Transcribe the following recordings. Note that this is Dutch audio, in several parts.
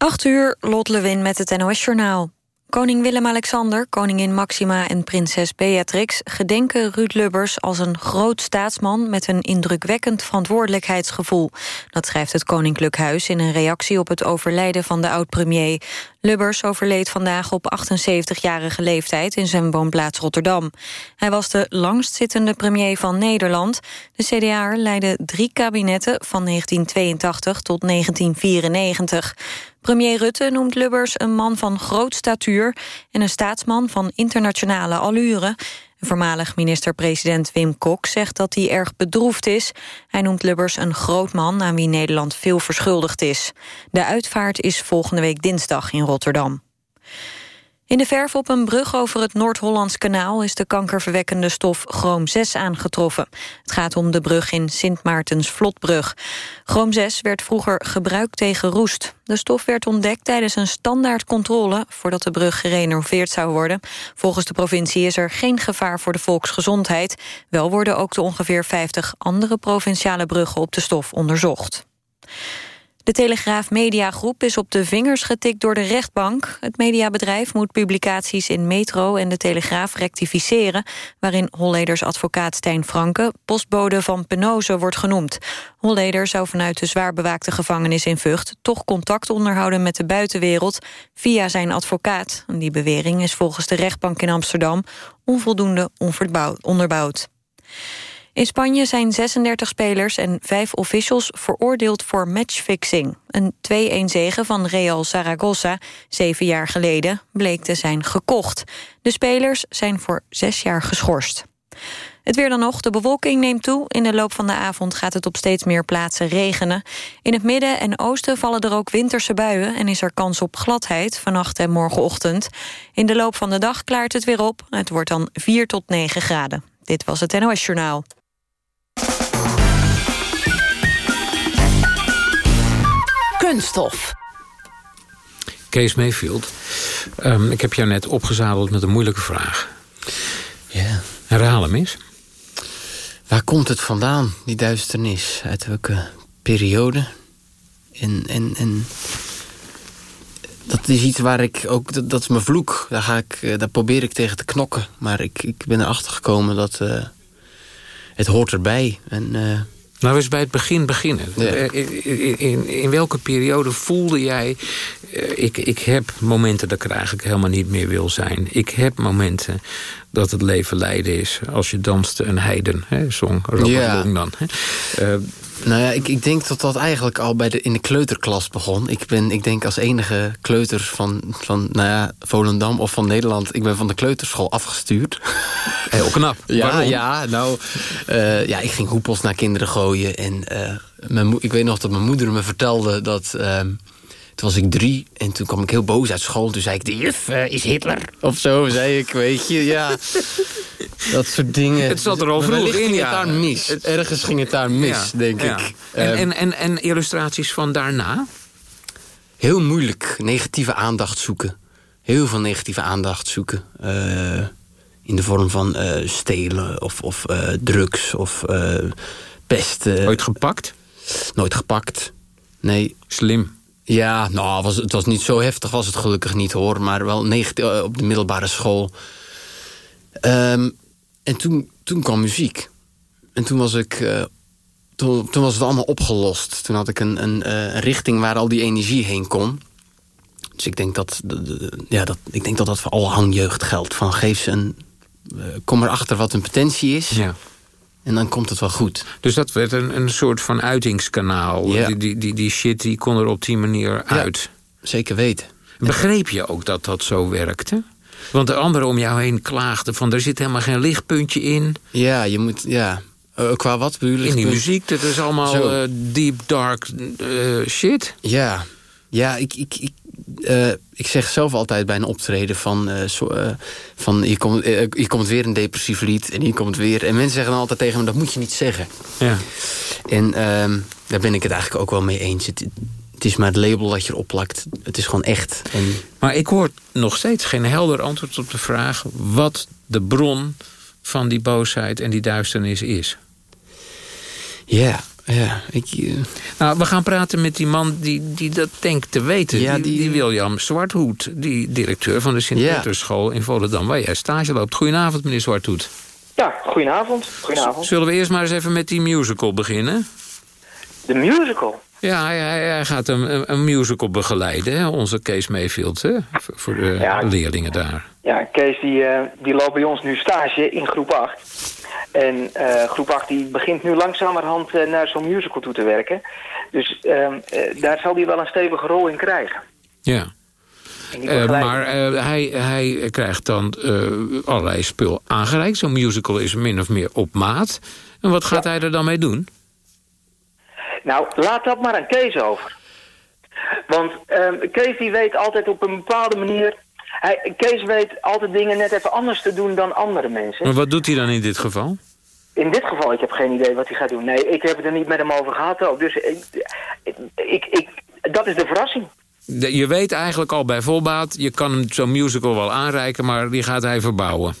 8 uur, Lot Lewin met het NOS-journaal. Koning Willem-Alexander, koningin Maxima en prinses Beatrix... gedenken Ruud Lubbers als een groot staatsman... met een indrukwekkend verantwoordelijkheidsgevoel. Dat schrijft het Koninklijk Huis in een reactie op het overlijden van de oud-premier. Lubbers overleed vandaag op 78-jarige leeftijd in zijn woonplaats Rotterdam. Hij was de langstzittende premier van Nederland. De CDA leidde drie kabinetten van 1982 tot 1994. Premier Rutte noemt Lubbers een man van groot statuur... en een staatsman van internationale allure. Voormalig minister-president Wim Kok zegt dat hij erg bedroefd is. Hij noemt Lubbers een groot man aan wie Nederland veel verschuldigd is. De uitvaart is volgende week dinsdag in Rotterdam. In de verf op een brug over het Noord-Hollands kanaal... is de kankerverwekkende stof chroom 6 aangetroffen. Het gaat om de brug in Sint Maartens Vlotbrug. Chroom 6 werd vroeger gebruikt tegen roest. De stof werd ontdekt tijdens een standaardcontrole... voordat de brug gerenoveerd zou worden. Volgens de provincie is er geen gevaar voor de volksgezondheid. Wel worden ook de ongeveer 50 andere provinciale bruggen op de stof onderzocht. De Telegraaf Mediagroep is op de vingers getikt door de rechtbank. Het mediabedrijf moet publicaties in Metro en de Telegraaf rectificeren... waarin Holleders advocaat Stijn Franke postbode van Penose wordt genoemd. Holleder zou vanuit de zwaar bewaakte gevangenis in Vught... toch contact onderhouden met de buitenwereld via zijn advocaat. Die bewering is volgens de rechtbank in Amsterdam onvoldoende onderbouwd. In Spanje zijn 36 spelers en 5 officials veroordeeld voor matchfixing. Een 2-1 zege van Real Zaragoza, zeven jaar geleden, bleek te zijn gekocht. De spelers zijn voor zes jaar geschorst. Het weer dan nog, de bewolking neemt toe. In de loop van de avond gaat het op steeds meer plaatsen regenen. In het midden en oosten vallen er ook winterse buien... en is er kans op gladheid vannacht en morgenochtend. In de loop van de dag klaart het weer op. Het wordt dan 4 tot 9 graden. Dit was het NOS Journaal. Kunststof. Kees Mayfield, um, ik heb jou net opgezadeld met een moeilijke vraag. Ja. Herhaal hem eens. Waar komt het vandaan, die duisternis? Uit welke periode? En, en, en dat is iets waar ik ook... Dat, dat is mijn vloek. Daar, ga ik, eh, daar probeer ik tegen te knokken. Maar ik, ik ben erachter gekomen dat... Uh, het hoort erbij. En... Uh, nou, eens bij het begin beginnen. In, in, in, welke periode voelde jij... ik, ik heb momenten dat ik er eigenlijk helemaal niet meer wil zijn. Ik heb momenten dat het leven lijden is. Als je danste een heiden, hè, zong Robert ja. Long dan. Hè. Uh, nou ja, ik, ik denk dat dat eigenlijk al bij de, in de kleuterklas begon. Ik ben, ik denk als enige kleuter van, van nou ja, Volendam of van Nederland... ik ben van de kleuterschool afgestuurd. Heel knap. ja, Waarom? ja, nou, uh, ja, ik ging hoepels naar kinderen gooien. En uh, mijn, ik weet nog dat mijn moeder me vertelde dat... Toen was ik drie en toen kwam ik heel boos uit school. Toen zei ik, de juf uh, is Hitler. Of zo, zei ik, weet je, ja. Dat soort dingen. Het zat er al vroeg in, ging ja. het daar mis. Het, Ergens ging het daar mis, ja, denk ja. ik. En, en, en, en illustraties van daarna? Heel moeilijk. Negatieve aandacht zoeken. Heel veel negatieve aandacht zoeken. Uh, in de vorm van uh, stelen of, of drugs of pesten. Nooit gepakt? Nooit gepakt. Nee. Slim. Ja, nou, was, het was niet zo heftig, was het gelukkig niet hoor. Maar wel negatief, op de middelbare school. Um, en toen, toen kwam muziek. En toen was ik. Uh, toen, toen was het allemaal opgelost. Toen had ik een, een, uh, een richting waar al die energie heen kon. Dus ik denk dat, ja, dat, ik denk dat dat voor alle hangjeugd geldt. Van geef ze een. Uh, kom erachter wat een potentie is. Ja. En dan komt het wel goed. Dus dat werd een, een soort van uitingskanaal. Ja. Die, die, die, die shit die kon er op die manier uit. Ja, zeker weten. Begreep je ook dat dat zo werkte? Want de anderen om jou heen klaagden van... er zit helemaal geen lichtpuntje in. Ja, je moet... Ja. Uh, qua wat bedoel je? In die muziek, dat is allemaal uh, deep, dark uh, shit. Ja, ja ik, ik, ik, ik zeg zelf altijd bij een optreden van... So, van hier, komt, hier komt weer een depressief lied en hier komt weer... En mensen zeggen dan altijd tegen me, dat moet je niet zeggen. Ja. En ehm, daar ben ik het eigenlijk ook wel mee eens. Het, het is maar het label dat je erop plakt. Het is gewoon echt. En... Maar ik hoor nog steeds geen helder antwoord op de vraag... wat de bron van die boosheid en die duisternis is. Ja, Ja, ik... Nou, we gaan praten met die man die, die dat denkt te weten. Ja, die, die... William Zwarthoed, die directeur van de Sint-Peterschool in Volendam... waar jij stage loopt. Goedenavond, meneer Zwarthoed. Ja, goedenavond. goedenavond. Zullen we eerst maar eens even met die musical beginnen? De musical? Ja, hij, hij gaat een, een, musical begeleiden, hè? onze Kees Mayfield, hè? voor de leerlingen daar. Ja, Kees die, uh, die loopt bij ons nu stage in groep 8. En uh, groep 8 die begint nu langzamerhand uh, naar zo'n musical toe te werken. Dus ehm, daar zal hij wel een stevige rol in krijgen. Ja. maar hij, hij krijgt dan allerlei spul aangereikt. Zo'n musical is min of meer op maat. En wat gaat hij er dan mee doen? Nou, laat dat maar aan Kees over. Want uh, Kees die weet altijd op een bepaalde manier... Hij, Kees weet altijd dingen net even anders te doen dan andere mensen. Maar wat doet hij dan in dit geval? In dit geval, ik heb geen idee wat hij gaat doen. Nee, ik heb het er niet met hem over gehad ook. Dus ik, ik, ik, dat is de verrassing. Je weet eigenlijk al bij volbaat, je kan hem zo'n musical wel aanreiken... maar die gaat hij verbouwen.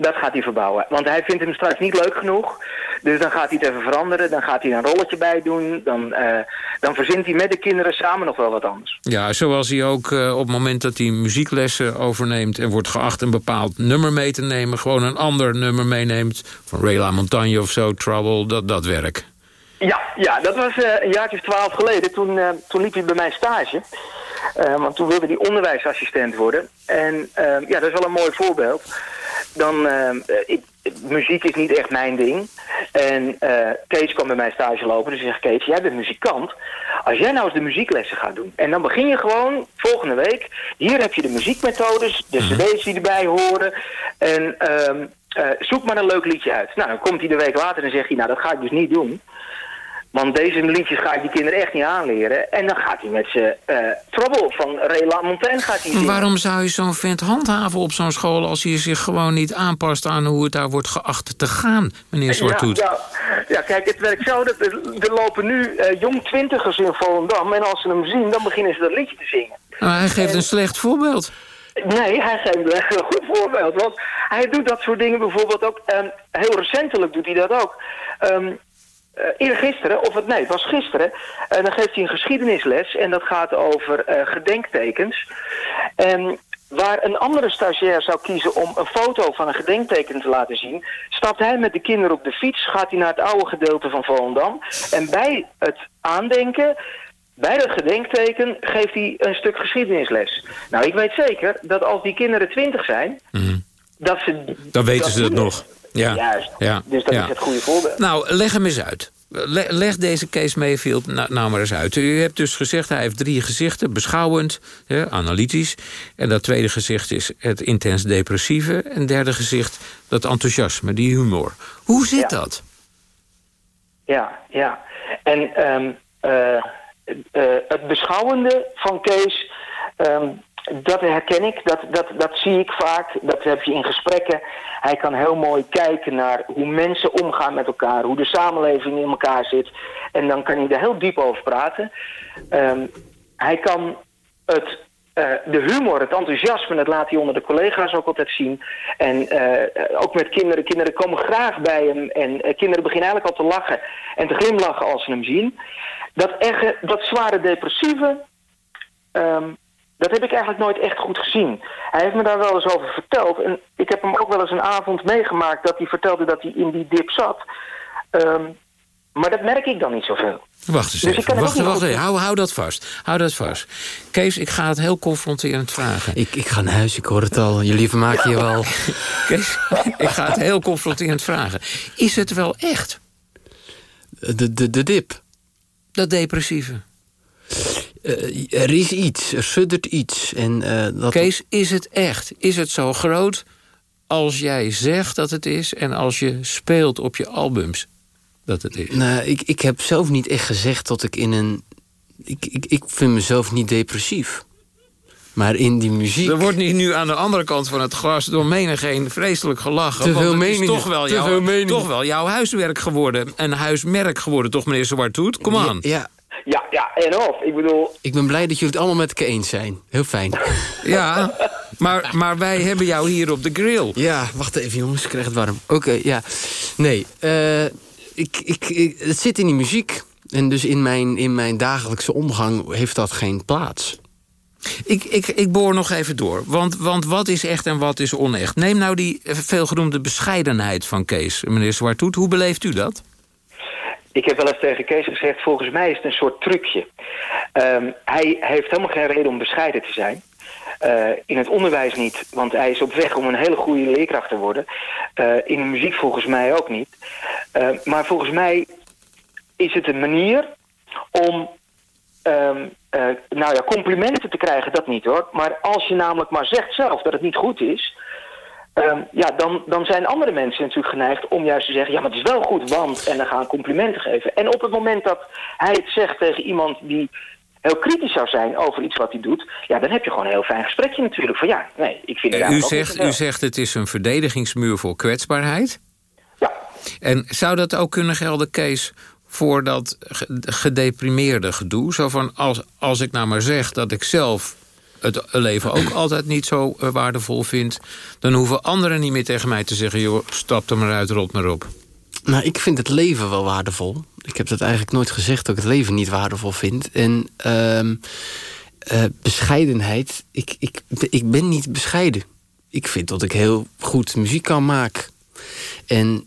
Dat gaat hij verbouwen. Want hij vindt hem straks niet leuk genoeg. Dus dan gaat hij het even veranderen. Dan gaat hij een rolletje bij doen. Dan, uh, dan verzint hij met de kinderen samen nog wel wat anders. Ja, zoals hij ook uh, op het moment dat hij muzieklessen overneemt... en wordt geacht een bepaald nummer mee te nemen... gewoon een ander nummer meeneemt. Van Ray Montagne of zo, Trouble, dat, dat werk. Ja, ja, dat was uh, een jaartje of twaalf geleden. Toen, toen liep hij bij mij stage. Want toen wilde hij onderwijsassistent worden. En ja, dat is wel een mooi voorbeeld dan, uh, ik, muziek is niet echt mijn ding. En uh, Kees kwam bij mij stage lopen, dus zegt Kees, jij bent muzikant. Als jij nou eens de muzieklessen gaat doen, en dan begin je gewoon volgende week, hier heb je de muziekmethodes, de mhm. cd's die erbij horen, en uh, zoek maar een leuk liedje uit. Nou, dan komt hij de week later en zegt hij, nou dat ga ik dus niet doen. Want deze liedjes ga ik die kinderen echt niet aanleren. En dan gaat hij met zijn uh, Trouble van Ray LaMontagne gaat hij Waarom zou je zo'n vent handhaven op zo'n school... als hij zich gewoon niet aanpast aan hoe het daar wordt geacht te gaan, meneer Zwartoet? Ja, ja, ja, kijk, het werkt zo. Dat er, lopen nu uh, jong twintigers in Volendam... en als ze hem zien, dan beginnen ze dat liedje te zingen. Nou, hij geeft een slecht voorbeeld. Nee, hij geeft een goed voorbeeld. Want hij doet dat soort dingen bijvoorbeeld ook... Um, heel recentelijk doet hij dat ook... Um, eergisteren, of het, nee, het was gisteren, en dan geeft hij een geschiedenisles en dat gaat over uh, gedenktekens. En waar een andere stagiair zou kiezen om een foto van een gedenkteken te laten zien, stapt hij met de kinderen op de fiets, gaat hij naar het oude gedeelte van Volendam en bij het aandenken bij dat gedenkteken geeft hij een stuk geschiedenisles. Nou, ik weet zeker dat als die kinderen twintig zijn... Mm. dat ze... Dan weten ze het nog. Ja. Juist. Ja. Dus dat is het goede voorbeeld. Nou, leg hem eens uit. Leg deze Case Mayfield nou, nou, maar eens uit. U hebt dus gezegd, hij heeft drie gezichten. Beschouwend, analytisch. En dat tweede gezicht is het intens depressieve. En derde gezicht, dat enthousiasme, die humor. Hoe zit dat? Ja, ja. En um, uh, het beschouwende van Kees... Um, dat herken ik, dat, dat, dat zie ik vaak, dat heb je in gesprekken. Hij kan heel mooi kijken naar hoe mensen omgaan met elkaar, hoe de samenleving in elkaar zit. En dan kan hij er heel diep over praten. Um, hij kan het, uh, de humor, het enthousiasme, dat laat hij onder de collega's ook altijd zien. En uh, ook met kinderen, kinderen komen graag bij hem en uh, kinderen beginnen eigenlijk al te lachen en te glimlachen als ze hem zien. Dat, echt, dat zware depressieve... Um, dat heb ik eigenlijk nooit echt goed gezien. Hij heeft me daar wel eens over verteld. En ik heb hem ook wel eens een avond meegemaakt dat hij vertelde dat hij in die dip zat. Um, maar dat merk ik dan niet zoveel. Wacht eens dus even. Wacht, wacht even. Hou, hou dat vast. Hou dat vast. Kees, ik ga het heel confronterend vragen. Ik, ik ga naar huis, ik hoor het al. Jullie vermaken je wel. Kees, ik ga het heel confronterend vragen. Is het wel echt? De, de, de dip. Dat depressieve. Uh, er is iets, er suddert iets. En, uh, dat... Kees, is het echt? Is het zo groot als jij zegt dat het is... en als je speelt op je albums dat het is? Nou, ik, ik heb zelf niet echt gezegd dat ik in een... Ik, ik, ik vind mezelf niet depressief. Maar in die muziek... Er wordt niet nu aan de andere kant van het glas door menigeen vreselijk gelachen. Te veel meningen. Is toch wel, jouw, toch wel jouw huiswerk geworden. En huismerk geworden, toch meneer Zwarthoed? Kom aan. ja, ja, ja, en of. Ik bedoel... Ik ben blij dat jullie het allemaal met elkaar eens zijn. Heel fijn. ja, maar, maar wij hebben jou hier op de grill. Ja, wacht even jongens, ik krijg het warm. Oké, ja. Nee, uh, ik, ik, ik, het zit in die muziek. En dus in mijn, in mijn dagelijkse omgang heeft dat geen plaats. Ik, ik, ik boor nog even door. Want, want wat is echt en wat is onecht? Neem nou die veelgenoemde bescheidenheid van Kees, meneer Zwartoet. Hoe beleeft u dat? Ik heb wel eens tegen Kees gezegd, volgens mij is het een soort trucje. Um, hij heeft helemaal geen reden om bescheiden te zijn. Uh, in het onderwijs niet, want hij is op weg om een hele goede leerkracht te worden. Uh, in de muziek volgens mij ook niet. Uh, maar volgens mij is het een manier om um, nou ja, complimenten te krijgen, dat niet hoor. Maar als je namelijk maar zegt zelf dat het niet goed is... Um, ja, dan, dan zijn andere mensen natuurlijk geneigd om juist te zeggen... ja, maar het is wel goed, want... en dan gaan complimenten geven. En op het moment dat hij het zegt tegen iemand die heel kritisch zou zijn over iets wat hij doet... ja, dan heb je gewoon een heel fijn gesprekje natuurlijk. Van ja, nee, ik vind het u zegt, U zegt het is een verdedigingsmuur voor kwetsbaarheid? Ja. En zou dat ook kunnen gelden, Kees, voor dat gedeprimeerde gedoe? Zo van, als, als ik nou maar zeg dat ik zelf het leven ook altijd niet zo uh, waardevol vind... dan hoeven anderen niet meer tegen mij te zeggen... joh, stap er maar uit, rot maar op. Nou, ik vind het leven wel waardevol. Ik heb dat eigenlijk nooit gezegd dat ik het leven niet waardevol vind. En uh, uh, bescheidenheid, ik, ik, ik ben niet bescheiden. Ik vind dat ik heel goed muziek kan maken. En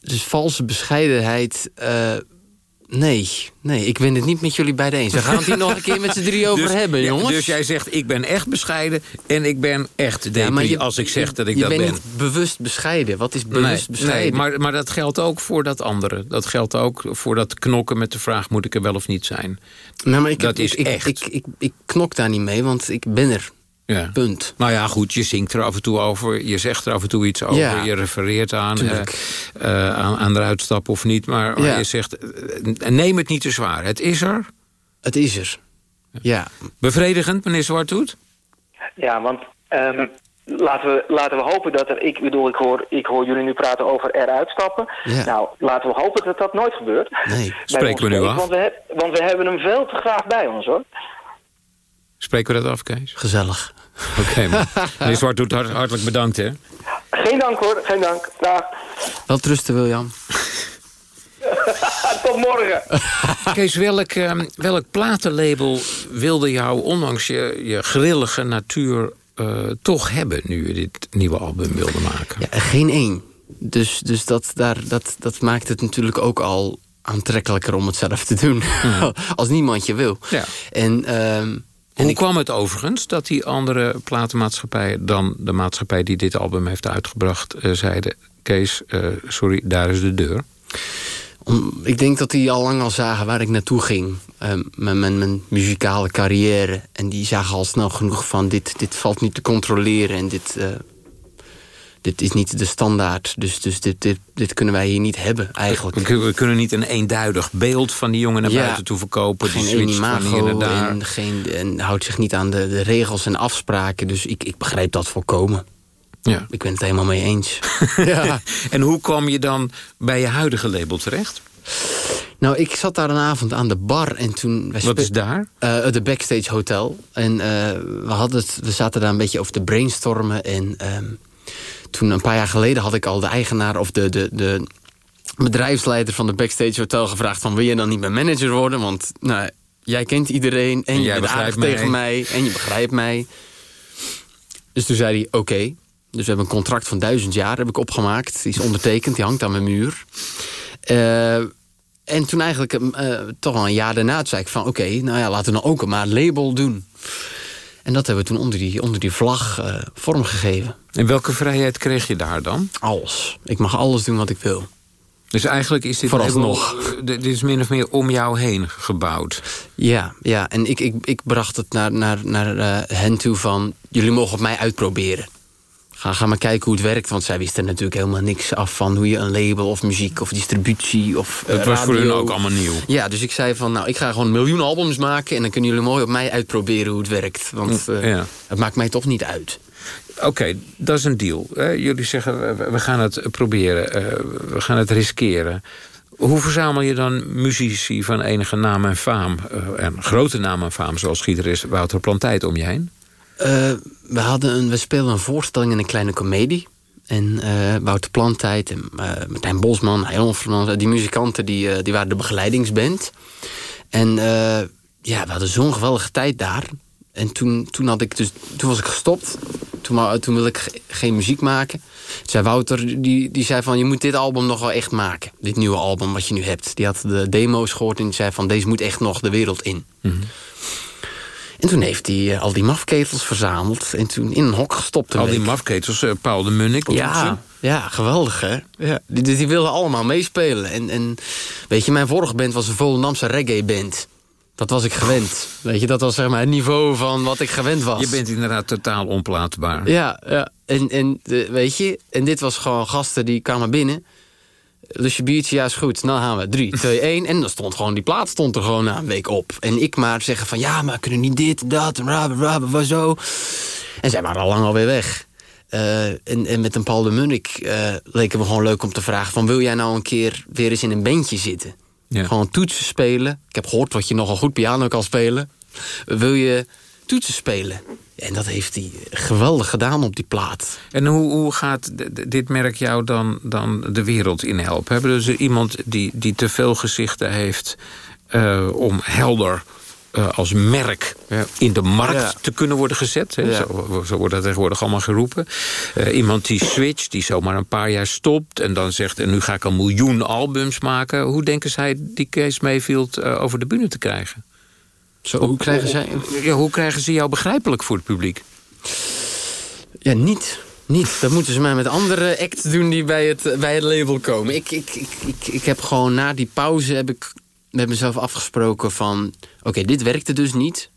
dus valse bescheidenheid... Nee, nee, ik ben het niet met jullie beiden eens. We gaan het hier nog een keer met z'n drie over dus, hebben, jongens. dus jij zegt, ik ben echt bescheiden en ik ben echt depri ja, als ik zeg dat ik dat ben. Je bent niet bewust bescheiden. Wat is bewust nee, bescheiden? Nee, maar, maar dat geldt ook voor dat andere. Dat geldt ook voor dat knokken met de vraag, moet ik er wel of niet zijn? Nou, maar ik, dat ik, is ik, echt. Ik, ik, ik knok daar niet mee, want ik ben er. Ja. Punt. Nou ja, goed, je zingt er af en toe over. Je zegt er af en toe iets over. Ja. Je refereert aan, uh, uh, aan, aan eruit stappen of niet. Maar, Ja. je zegt, uh, neem het niet te zwaar. Het is er. Het is er. Ja. Bevredigend, meneer Zwarthoed? Ja, want um, laten, we, laten we hopen dat er... Ik bedoel, ik hoor, ik hoor jullie nu praten over eruit stappen. Ja. Nou, laten we hopen dat dat nooit gebeurt. Nee. Spreken we nu af? Want we, want we hebben hem veel te graag bij ons, hoor. Spreken we dat af, Kees? Gezellig. Oké, okay, meneer Zwarthoed, hart, hartelijk bedankt, hè? Geen dank, hoor. Geen dank. Dag. Wel trusten, William. Tot morgen. Kees, welk, uh, welk platenlabel wilde jou, ondanks je, je grillige natuur... Uh, toch hebben nu je dit nieuwe album wilde maken? Ja, geen één. Dus, dus dat, daar, dat, dat maakt het natuurlijk ook al aantrekkelijker om het zelf te doen. Mm. Als niemand je wil. Ja. En... Uh, hoe ik... kwam het overigens dat die andere platenmaatschappijen... dan de maatschappij die dit album heeft uitgebracht... Uh, zeiden, Kees, uh, sorry, daar is de deur? Om, ik denk dat die al lang al zagen waar ik naartoe ging. Uh, met mijn, mijn, muzikale carrière. En die zagen al snel genoeg van... dit, dit valt niet te controleren en dit... dit is niet de standaard, dus, dus dit, dit, dit kunnen wij hier niet hebben, eigenlijk. We, we kunnen niet een eenduidig beeld van die jongen naar ja, buiten toe verkopen. Geen die imago daar. En, geen, en houdt zich niet aan de, de regels en afspraken. Dus ik, ik begrijp dat volkomen. Ja. Ik ben het helemaal mee eens. ja. En hoe kwam je dan bij je huidige label terecht? Nou, ik zat daar een avond aan de bar en toen... Wat is daar? Uh, de Backstage Hotel. En uh, we, hadden het, we zaten daar een beetje over te brainstormen. En um, toen, een paar jaar geleden, had ik al de eigenaar... of de, de, de bedrijfsleider van de Backstage Hotel gevraagd... van wil je dan niet mijn manager worden? Want nou, jij kent iedereen en, en je bent aardig mij. tegen mij... en je begrijpt mij. Dus toen zei hij, oké. Okay. Dus we hebben een contract van duizend jaar heb ik opgemaakt. Die is ondertekend, die hangt aan mijn muur. Uh, en toen eigenlijk uh, toch al een jaar daarna zei ik van... oké, okay, nou ja, laten we dan ook maar een label doen. En dat hebben we toen onder die, onder die vlag uh, vormgegeven. En welke vrijheid kreeg je daar dan? Alles. Ik mag alles doen wat ik wil. Dus eigenlijk is dit Vooralsnog. label, dit is min of meer om jou heen gebouwd. Ja, ja. en ik, ik, ik bracht het naar, naar, naar uh, hen toe van... jullie mogen op mij uitproberen. Ga, ga maar kijken hoe het werkt. Want zij wisten natuurlijk helemaal niks af van hoe je een label of muziek of distributie of Het uh, was radio. voor hun ook allemaal nieuw. Ja, dus ik zei van nou, ik ga gewoon een miljoen albums maken... en dan kunnen jullie mooi op mij uitproberen hoe het werkt. Want uh, ja. het maakt mij toch niet uit. Oké, okay, dat is een deal. Jullie zeggen, we gaan het proberen. Uh, we gaan het riskeren. Hoe verzamel je dan muzici van enige naam en faam... En grote naam en faam, zoals gitarist Wouter Plantijd om je heen? Uh, we, hadden een, we speelden een voorstelling in een kleine komedie. En uh, Wouter Plantijd en uh, Martijn Bosman, Heilon Fernandes... die muzikanten die, die waren de begeleidingsband. En ja, we hadden zo'n geweldige tijd daar. En toen, toen, had ik dus, toen was ik gestopt. Toen, toen wilde ik geen muziek maken. Zei Wouter, die, die zei van... je moet dit album nog wel echt maken. Dit nieuwe album wat je nu hebt. Die had de demo's gehoord en die zei van... deze moet echt nog de wereld in. Mm. En toen heeft hij al die mafketels verzameld... en toen in een hok gestopt. Al die mafketels, uh, Paul de Munnik? Ja, ja, geweldig hè. Ja, die, die wilden allemaal meespelen. En, en weet je, mijn vorige band was een Volendamse reggae band... Dat was ik gewend. Weet je, dat was zeg maar het niveau van wat ik gewend was. Je bent inderdaad totaal onplaatbaar. Ja, ja. En, en weet je, en dit was gewoon gasten die kwamen binnen. Dus je biertje, ja is goed. Dan gaan we. 3, 2, 1. En dan stond gewoon, die plaat stond er gewoon na een week op. En ik maar zeggen van, ja, maar kunnen niet dit, dat, en rabba, zo. En zij waren al lang alweer weg. Uh, en, en met een Paul de Munnik uh, leken we gewoon leuk om te vragen... van wil jij nou een keer weer eens in een bandje zitten? Ja. Gewoon toetsen spelen. Ik heb gehoord wat je nogal goed piano kan spelen. Wil je toetsen spelen? En dat heeft hij geweldig gedaan op die plaat. En hoe, hoe gaat dit merk jou dan, dan de wereld in helpen? Hebben dus iemand die, die te veel gezichten heeft... Uh, om helder uh, als merk ja. in de markt ja. te kunnen worden gezet. Ja. Zo, zo, wordt dat tegenwoordig allemaal geroepen. Uh, iemand die switcht, die zomaar een paar jaar stopt... en dan zegt, en nu ga ik een miljoen albums maken. Hoe denken zij die Kees Mayfield uh, over de bühne te krijgen? Zo, hoe, krijgen zij... Ja, hoe krijgen ze jou begrijpelijk voor het publiek? Ja, niet. Niet. Dat moeten ze maar met andere acts doen die bij het, bij het label komen. Ik, ik, ik, ik, ik heb gewoon na die pauze heb ik met mezelf afgesproken van... oké, dit werkte dus niet.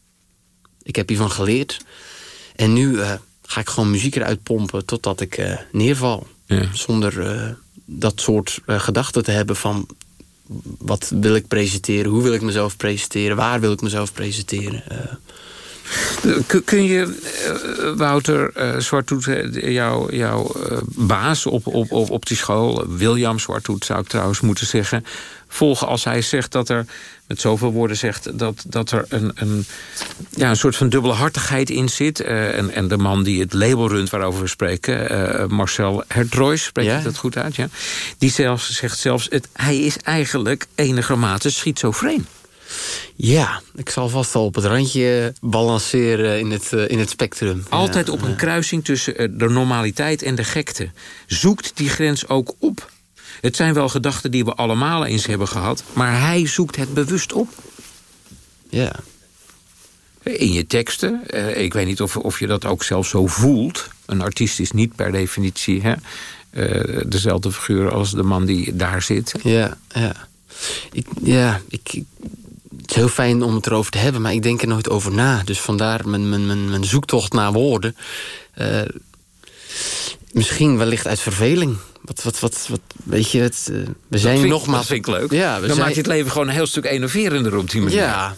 Ik heb hiervan geleerd. En nu uh, ga ik gewoon muziek eruit pompen totdat ik uh, neerval. Ja. Zonder uh, dat soort gedachten te hebben van... wat wil ik presenteren, hoe wil ik mezelf presenteren... waar wil ik mezelf presenteren... Kun je, Wouter uh, Zwartoet, jouw jou, uh, baas op, op, op, op die school... William Zwartoet zou ik trouwens moeten zeggen volgen als hij zegt dat er, met zoveel woorden zegt... dat, dat er een, een, ja, een soort van dubbelhartigheid in zit. Uh, en, en de man die het label runt waarover we spreken... Marcel Hertroys, spreekt ja? dat goed uit? Ja? Die zelfs, zegt zelfs, het, hij is eigenlijk enigermate schizofreen. Ja, ik zal vast al op het randje balanceren in het, uh, in het spectrum. Altijd op een kruising tussen de normaliteit en de gekte. Zoekt die grens ook op het zijn wel gedachten die we allemaal eens hebben gehad... maar hij zoekt het bewust op. Ja. In je teksten. Eh, ik weet niet of, of je dat ook zelf zo voelt. Een artiest is niet per definitie hè, dezelfde figuur als de man die daar zit. Ja, ja. Ik, ja, ik, het is heel fijn om het erover te hebben, maar ik denk er nooit over na. Dus vandaar mijn, mijn, mijn, mijn zoektocht naar woorden. Uh, misschien wellicht uit verveling. Wat, wat, wat, wat weet je, het, uh, we zijn vind, nogmaals... Dat vind ik leuk. Ja, dan zijn... maakt het leven gewoon een heel stuk enerverender op die manier. Ja,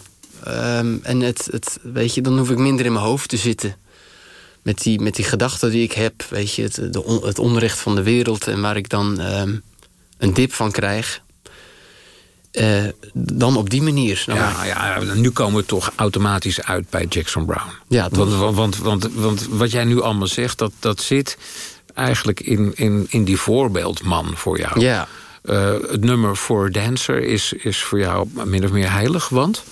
um, en het, het, weet je, dan hoef ik minder in mijn hoofd te zitten. Met die, met die gedachten die ik heb, weet je, het, de, het onrecht van de wereld... en waar ik dan um, een dip van krijg. Uh, dan op die manier. Nou, ja, ja, nu komen we toch automatisch uit bij Jackson Brown. Ja, want, want, want, wat jij nu allemaal zegt, dat, dat zit eigenlijk in, in, in die voorbeeldman voor jou. Ja. Uh, het nummer voor Dancer is, is voor jou min of meer heilig, want?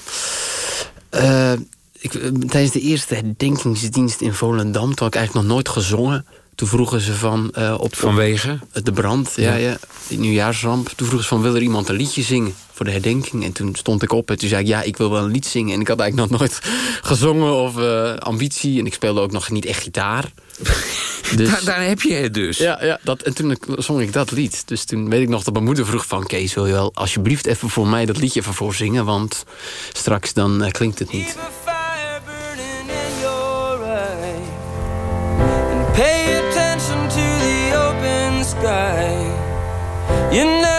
Uh, ik, tijdens de eerste herdenkingsdienst in Volendam... toen had ik eigenlijk nog nooit gezongen... Toen vroegen ze van... Uh, op, Vanwege? De brand, ja, ja. Die nieuwjaarsramp. Toen vroegen ze van, wil er iemand een liedje zingen voor de herdenking? En toen stond ik op en toen zei ik, ja, ik wil wel een lied zingen. En ik had eigenlijk nog nooit gezongen of uh, ambitie. En ik speelde ook nog niet echt gitaar. Dus, daar, daar, heb je het dus. Ja, ja dat, en toen zong ik dat lied. Dus toen weet ik nog dat mijn moeder vroeg van... Kees, wil je wel alsjeblieft even voor mij dat liedje even voorzingen? Want straks dan uh, klinkt het niet. Pay attention to the open sky. You never know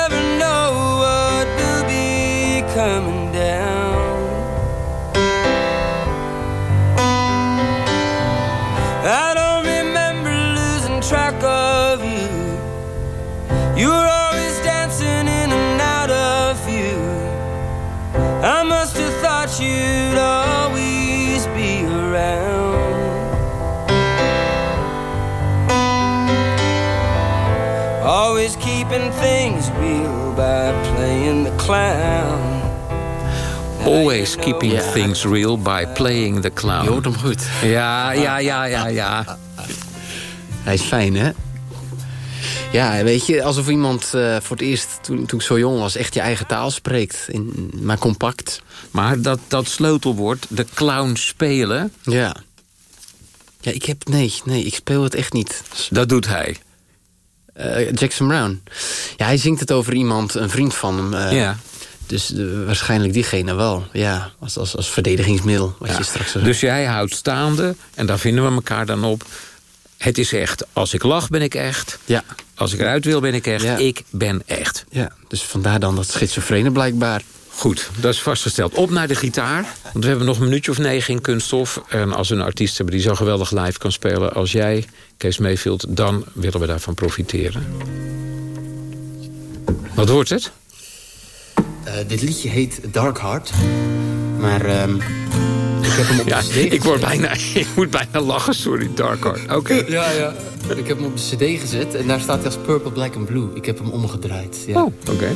by playing the clown. Always keeping things real by playing the clown. Je hoort hem goed. Ja, ja, ja, ja, ja. Hij is fijn, hè? Ja, weet je, alsof iemand uh, voor het eerst, toen, toen ik zo jong was... echt je eigen taal spreekt, in, maar compact. Maar dat, dat sleutelwoord, de clown spelen... Ja. Ja, ik heb... Nee, nee, ik speel het echt niet. Dat doet hij. Uh, Jackson Brown. Ja, hij zingt het over iemand, een vriend van hem. Uh, ja. Dus uh, waarschijnlijk diegene wel. Ja, als, als, als verdedigingsmiddel. Wat ja. je straks dus jij houdt staande, en daar vinden we elkaar dan op... Het is echt, als ik lach ben ik echt. Ja. Als ik eruit wil ben ik echt. Ja. Ik ben echt. Ja, dus vandaar dan dat schizofrene blijkbaar. Goed, dat is vastgesteld. Op naar de gitaar. Want we hebben nog een minuutje of negen in kunststof. En als we een artiest hebben die zo geweldig live kan spelen als jij, Kees Mayfield... dan willen we daarvan profiteren. Wat wordt het? Uh, dit liedje heet Dark Heart. Maar um, ik heb hem op ja, de cd ik, word bijna, ik moet bijna lachen, sorry, Dark Heart. Oké. Okay. ja, ja. Ik heb hem op de cd gezet en daar staat hij als Purple, Black and Blue. Ik heb hem omgedraaid. Ja. Oh, oké. Okay.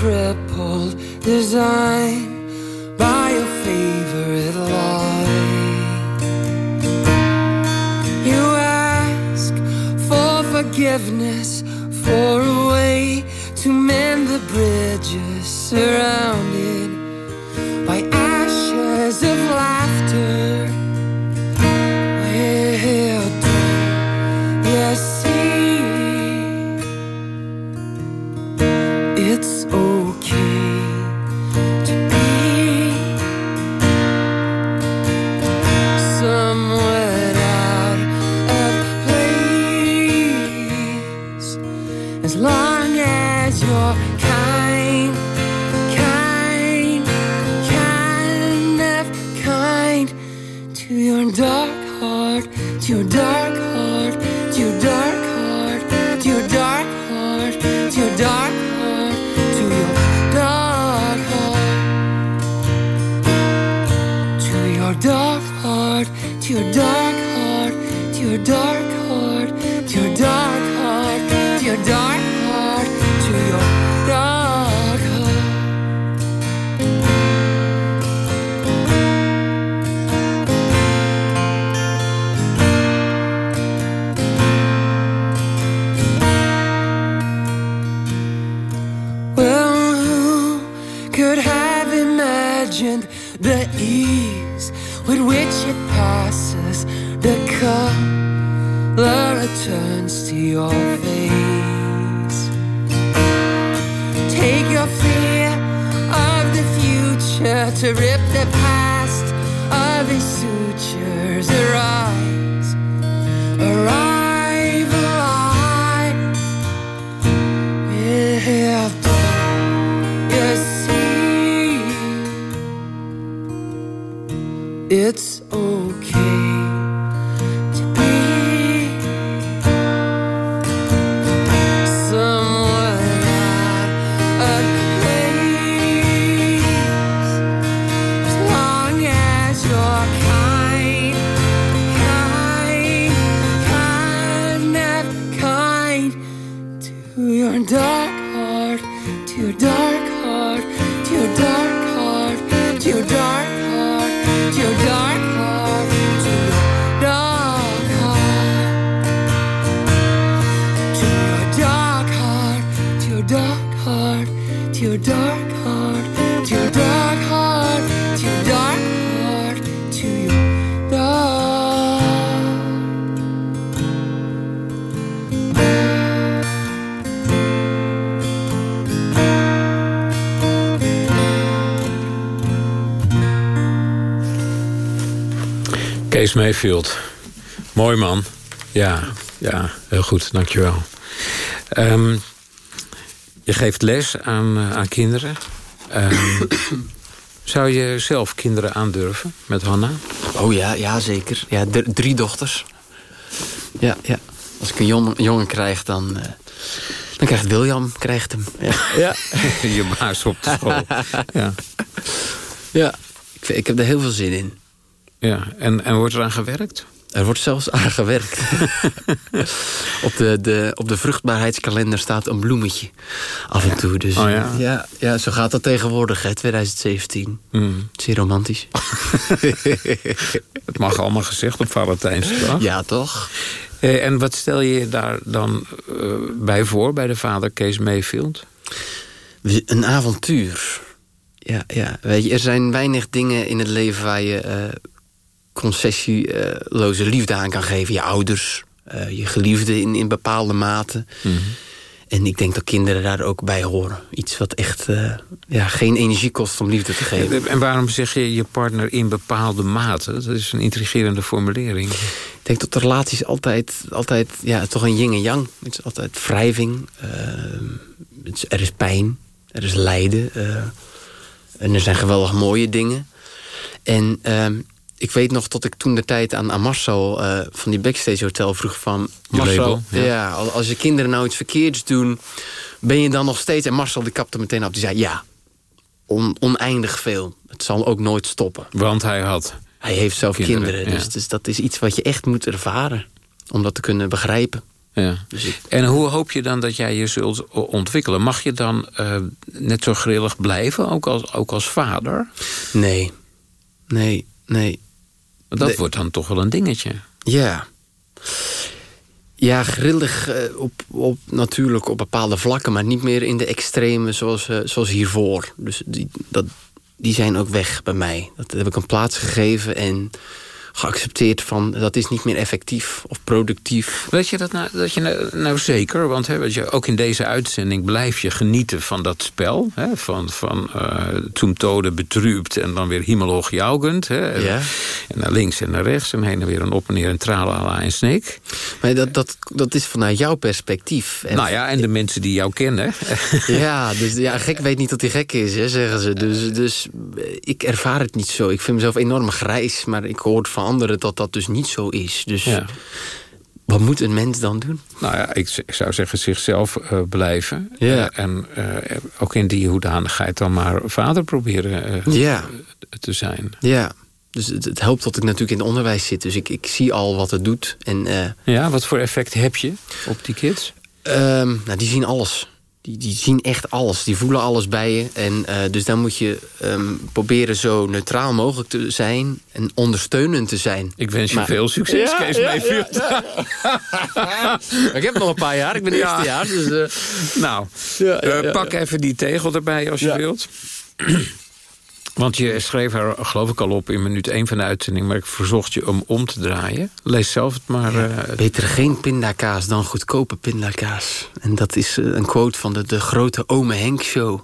Crippled design by your favorite lie. You ask for forgiveness, for a way to mend the bridges surrounded dark heart, your dark heart, your dark heart, your Kees Mayfield. Mooi man. Ja, ja, heel goed, dankjewel. Um, je geeft les aan, uh, aan kinderen. Um, zou je zelf kinderen aandurven met Hanna? Oh ja, ja zeker. Ja, drie dochters. Ja, ja. Als ik een jongen, jongen krijg, dan, uh, Dan krijgt William krijgt hem. Ja. ja. je baas op de school. ja. ja. Ik, ik heb er heel veel zin in. Ja, en, en wordt er aan gewerkt? Er wordt zelfs aan gewerkt. op, de, de, op de vruchtbaarheidskalender staat een bloemetje. Af en toe. Dus, oh, ja? ja? Ja, zo gaat dat tegenwoordig, hè, 2017. Mm. Zeer romantisch. Het mag allemaal gezegd op Valentijnsdag. Ja, toch? Eh, en wat stel je daar dan uh, bij voor, bij de vader Kees Mayfield? Een avontuur. Ja, ja. Weet je, er zijn weinig dingen in het leven waar je... Uh, concessieloze liefde aan kan geven. Je ouders, uh, je geliefde in, in bepaalde mate. Mm -hmm. En ik denk dat kinderen daar ook bij horen. Iets wat echt uh, ja, geen energie kost om liefde te geven. En waarom zeg je je partner in bepaalde mate? Dat is een intrigerende formulering. Ik denk dat de relaties altijd, altijd ja, toch een yin en yang. Het is altijd wrijving. Uh, het is, er is pijn. Er is lijden. Uh, en er zijn geweldig mooie dingen. En ehm, ik weet nog dat ik toen de tijd aan, aan Marcel uh, van die Backstage Hotel vroeg van... Marcel, label, ja. ja. als je kinderen nou iets verkeerds doen, ben je dan nog steeds... En Marcel die kapte meteen op, die zei ja, on, oneindig veel. Het zal ook nooit stoppen. Want hij had... Hij heeft zelf kinderen, kinderen dus, dus dat is iets wat je echt moet ervaren. Om dat te kunnen begrijpen. Ja. Dus. En hoe hoop je dan dat jij je zult ontwikkelen? Mag je dan uh, net zo grillig blijven, ook als, ook als vader? Nee, nee, nee. Dat de... wordt dan toch wel een dingetje. Ja. Ja, grillig uh, op, op, natuurlijk op bepaalde vlakken... maar niet meer in de extreme zoals, uh, zoals hiervoor. Dus die, dat, die zijn ook weg bij mij. Dat heb ik een plaats gegeven en geaccepteerd van... dat is niet meer effectief of productief. Weet je dat nou, dat je nou, nou zeker? Want hè, weet je, ook in deze uitzending blijf je genieten van dat spel. Hè, van van uh, Toen Tode betrübt en dan weer Himmelhoog Jaugend. Hè, ja. En naar links en naar rechts. En heen en weer een op en neer en tralala en sneek. Maar dat, dat, dat is vanuit jouw perspectief. En nou ja, en de mensen die jou kennen. ja, dus ja, gek weet niet dat hij gek is, hè, zeggen ze. Dus, dus ik ervaar het niet zo. Ik vind mezelf enorm grijs, maar ik hoor van anderen dat dat dus niet zo is. Dus ja. wat moet een mens dan doen? Nou ja, ik, ik zou zeggen zichzelf uh, blijven. Ja. Uh, en uh, ook in die hoedanigheid dan maar vader proberen ja. te zijn. Ja, dus het, het, helpt dat ik natuurlijk in het onderwijs zit. Dus ik, ik zie al wat het doet. En, ja, wat voor effect heb je op die kids? Um, nou, die zien alles. Die, die zien echt alles, die voelen alles bij je. En uh, dus dan moet je um, proberen zo neutraal mogelijk te zijn... en ondersteunend te zijn. Ik wens je maar, veel succes, ja, Kees ja, Mayfield. Ja, ik heb nog een paar jaar, ik ben eerste jaar. Dus, uh, nou, uh, pak even die tegel erbij als je wilt. Want je schreef er, geloof ik al op in minuut 1 van de uitzending... maar ik verzocht je om om te draaien. Lees zelf het maar. Ja, uh, beter geen pindakaas dan goedkope pindakaas. En dat is uh, een quote van de, de grote Ome Henk show.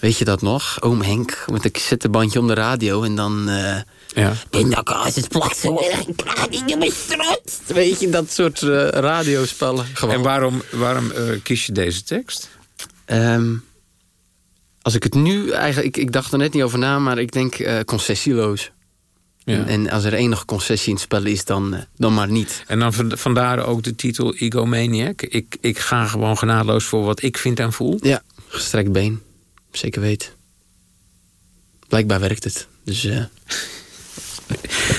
Weet je dat nog? Ome Henk met een cassettebandje om de radio en dan... Uh, ja. Pindakaas, het plakt zo erg. In mijn strot. Weet je, dat soort radiospellen. Gewoon. En waarom, waarom kies je deze tekst? Um, als ik het nu eigenlijk... Ik, ik dacht er net niet over na, maar ik denk uh, concessieloos. Ja. En, en, als er enige concessie in het spel is, dan, uh, dan maar niet. En dan vandaar ook de titel Egomaniac. Ik, ik ga gewoon genadeloos voor wat ik vind en voel. Ja, gestrekt been. Zeker weet. Blijkbaar werkt het. Dus... Uh...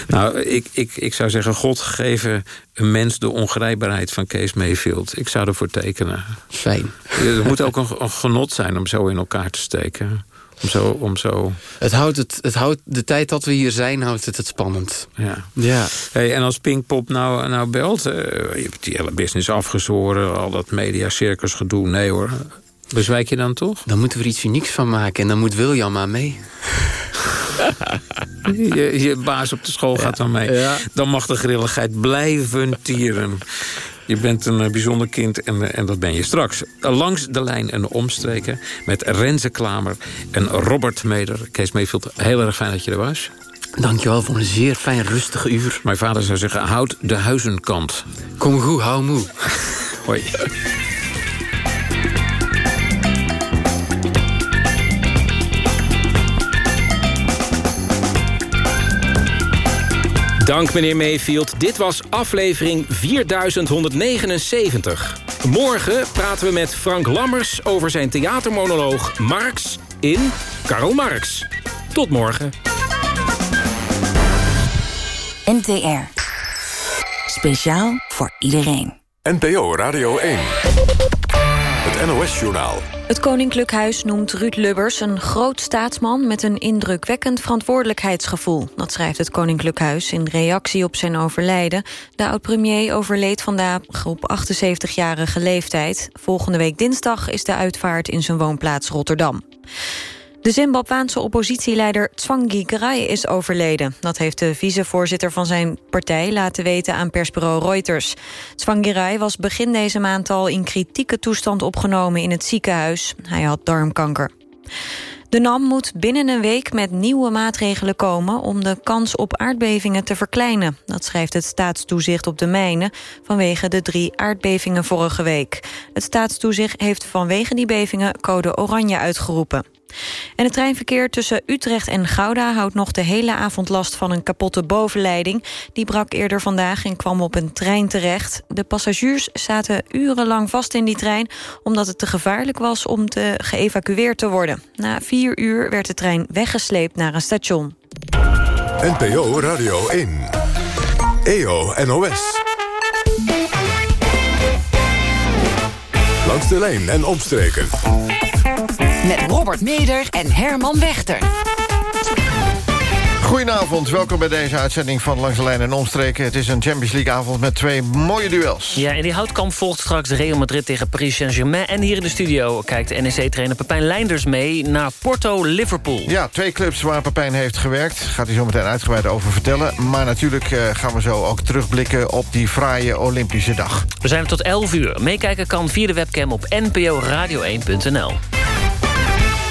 nou, ik, ik, ik zou zeggen, God gegeven een mens de ongrijpbaarheid van Kees Mayfield. Ik zou ervoor tekenen. Fijn. Het moet ook een, een genot zijn om zo in elkaar te steken. Om zo, om zo... Het houdt het, het houdt, de tijd dat we hier zijn, houdt het het spannend. Ja. ja. Hey, en als Pinkpop nou, nou belt, uh, je hebt die hele business afgezworen... al dat mediacircus gedoe, nee hoor. Bezwijk je dan toch? Dan moeten we er iets unieks van maken en dan moet William maar mee. je, je, baas op de school gaat dan mee. Ja. Dan mag de grilligheid blijven tieren. Je bent een bijzonder kind en, en dat ben je straks. Langs de lijn en de omstreken met Renze Klamer en Robert Meder. Kees Mayfield, heel erg fijn dat je er was. Dankjewel voor een zeer fijn rustige uur. Mijn vader zou zeggen, houd de huizenkant. Kom goed, hou moe. Hoi. Dank meneer Mayfield. Dit was aflevering 4179. Morgen praten we met Frank Lammers over zijn theatermonoloog Marx in Karl Marx. Tot morgen. NTR. Speciaal voor iedereen. NPO Radio 1. Het NOS-journaal. Het Koninklijk Huis noemt Ruud Lubbers een groot staatsman... met een indrukwekkend verantwoordelijkheidsgevoel. Dat schrijft het Koninklijk Huis in reactie op zijn overlijden. De oud-premier overleed vandaag op 78-jarige leeftijd. Volgende week dinsdag is de uitvaart in zijn woonplaats Rotterdam. De Zimbabwaanse oppositieleider Tsvangi Garai is overleden. Dat heeft de vicevoorzitter van zijn partij laten weten aan persbureau Reuters. Tsvangirai was begin deze maand al in kritieke toestand opgenomen in het ziekenhuis. Hij had darmkanker. De NAM moet binnen een week met nieuwe maatregelen komen... om de kans op aardbevingen te verkleinen. Dat schrijft het staatstoezicht op de mijnen... vanwege de drie aardbevingen vorige week. Het staatstoezicht heeft vanwege die bevingen code oranje uitgeroepen. En het treinverkeer tussen Utrecht en Gouda houdt nog de hele avond last van een kapotte bovenleiding. Die brak eerder vandaag en kwam op een trein terecht. De passagiers zaten urenlang vast in die trein omdat het te gevaarlijk was om te geëvacueerd te worden. Na vier uur werd de trein weggesleept naar een station. NPO Radio 1. EO NOS. Langs de lijn en omstreken met Robert Meder en Herman Wechter. Goedenavond, welkom bij deze uitzending van Langs de Lijn en Omstreken. Het is een Champions League avond met twee mooie duels. Ja, in die houtkamp volgt straks Real Madrid tegen Paris Saint-Germain. En hier in de studio kijkt NEC-trainer Pepijn Leinders mee naar Porto-Liverpool. Ja, twee clubs waar Pepijn heeft gewerkt. Gaat hij zo meteen uitgebreid over vertellen. Maar natuurlijk uh, gaan we zo ook terugblikken op die fraaie Olympische dag. We zijn er tot 11 uur. Meekijken kan via de webcam op nporadio1.nl.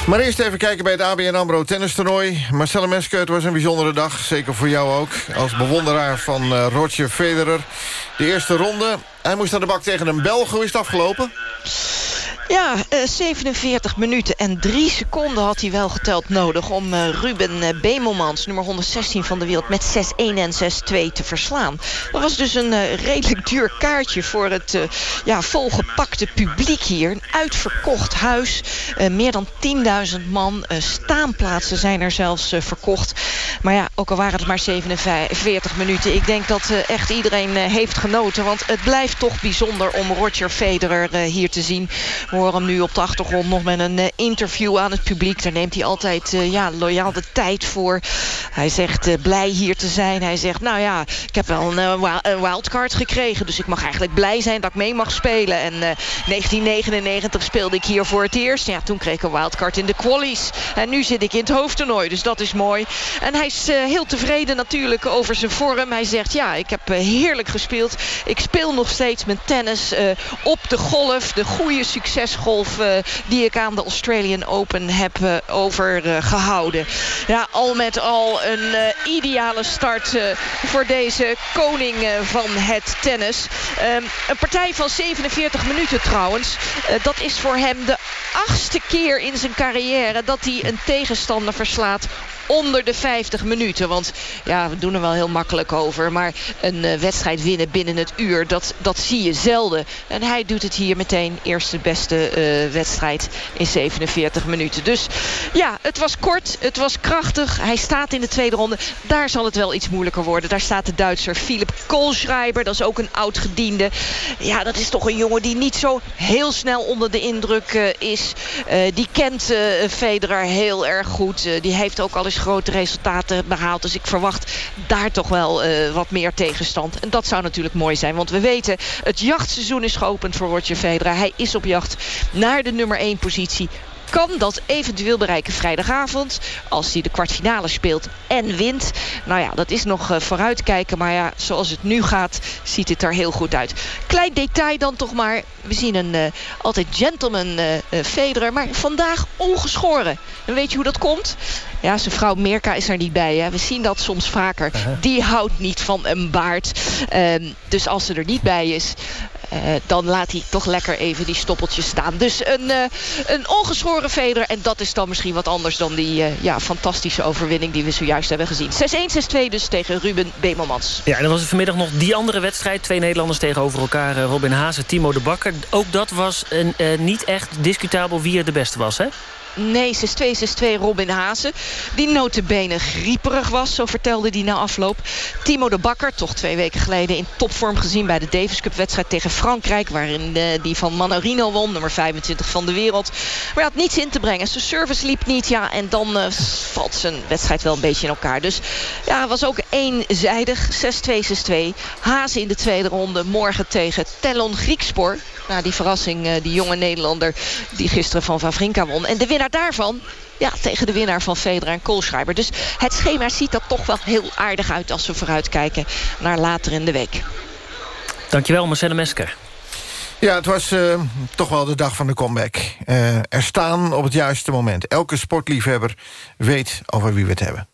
Maar eerst even kijken bij het ABN AMRO tennistoernooi. Marcelle Meske, het was een bijzondere dag. Zeker voor jou ook. Als bewonderaar van uh, Roger Federer. De eerste ronde. Hij moest aan de bak tegen een Belg. Hoe is het afgelopen? Ja, uh, 47 minuten en 3 seconden had hij wel geteld nodig... om uh, Ruben uh, Bemelmans, nummer 116 van de wereld... met 6-1 en 6-2 te verslaan. Dat was dus een redelijk duur kaartje voor het ja, volgepakte publiek hier. Een uitverkocht huis. meer dan 10.000 man. staanplaatsen zijn er zelfs verkocht. Maar ja, ook al waren het maar 47 minuten... ik denk dat echt iedereen heeft genoten. Want het blijft toch bijzonder om Roger Federer hier te zien... We hem nu op de achtergrond nog met een uh, interview aan het publiek. Daar neemt hij altijd uh, ja, loyaal de tijd voor. Hij zegt uh, blij hier te zijn. Hij zegt, nou ja, ik heb wel een, een, wildcard gekregen. Dus ik mag eigenlijk blij zijn dat ik mee mag spelen. En 1999 speelde ik hier voor het eerst. Ja, toen kreeg ik een wildcard in de qualies. En nu zit ik in het hoofdtoernooi, dus dat is mooi. En hij is heel tevreden natuurlijk over zijn vorm. Hij zegt, ja, ik heb heerlijk gespeeld. Ik speel nog steeds mijn tennis op de golf. De goede succes succesgolf die ik aan de Australian Open heb uh, overgehouden. ja, al met al een uh, ideale start voor deze koning van het tennis. Um, een partij van 47 minuten trouwens. dat is voor hem de achtste keer in zijn carrière dat hij een tegenstander verslaat onder de 50 minuten. Want ja, we doen er wel heel makkelijk over. Maar een uh, wedstrijd winnen binnen het uur, dat, dat zie je zelden. En hij doet het hier meteen eerste beste uh, wedstrijd in 47 minuten. Dus ja, het was kort, het was krachtig. Hij staat in de tweede ronde. Daar zal het wel iets moeilijker worden. Daar staat de Duitser Philip Kohlschreiber. Dat is ook een oud gediende. Ja, dat is toch een jongen die niet zo heel snel onder de indruk uh, is. die kent Federer heel erg goed. die heeft ook al eens grote resultaten behaald. Dus ik verwacht daar toch wel uh, wat meer tegenstand. En dat zou natuurlijk mooi zijn. Want we weten, het jachtseizoen is geopend voor Roger Federer. Hij is op jacht naar de nummer 1 positie kan dat eventueel bereiken vrijdagavond. Als hij de kwartfinale speelt en wint. Nou ja, dat is nog uh, vooruitkijken. Maar ja, zoals het nu gaat, ziet het er heel goed uit. Klein detail dan toch maar. We zien een uh, altijd gentleman uh, Federer. Maar vandaag ongeschoren. En weet je hoe dat komt? Ja, zijn vrouw Mirka is er niet bij. Hè? We zien dat soms vaker. -huh. Die houdt niet van een baard. Um, dus als ze er niet bij is... Uh, dan laat hij toch lekker even die stoppeltjes staan. Dus een, uh, een ongeschoren Veder. En dat is dan misschien wat anders dan die eh, ja, fantastische overwinning... die we zojuist hebben gezien. 6-1, 6-2 dus tegen Ruben Bemelmans. Ja, en dan was er vanmiddag nog die andere wedstrijd. Twee Nederlanders tegenover elkaar. eh, Robin Haase, Timo de Bakker. Ook dat was een, eh, niet echt discutabel wie er de beste was, hè? Nee, 6-2, 6-2 Robin Hazen. Die notenbenen grieperig was, zo vertelde hij na afloop. Timo de Bakker, toch twee weken geleden in topvorm gezien... bij de Davis Cup wedstrijd tegen Frankrijk... waarin eh, die van Manorino won, nummer 25 van de wereld. Maar hij had niets in te brengen. Zijn service liep niet, ja, en dan eh, valt zijn wedstrijd wel een beetje in elkaar. Dus ja, was ook eenzijdig. 6-2, 6-2. Hazen in de tweede ronde, morgen tegen Tellon Griekspoor. Nou, die verrassing, eh, die jonge Nederlander die gisteren van Vavrinka won. En de winnaar daarvan, ja, tegen de winnaar van Federer en Koolschreiber. Dus het schema ziet er toch wel heel aardig uit als we vooruitkijken naar later in de week. Dankjewel, Marcelle Mesker. Ja, het was eh, toch wel de dag van de comeback. Eh, er staan op het juiste moment. Elke sportliefhebber weet over wie we het hebben.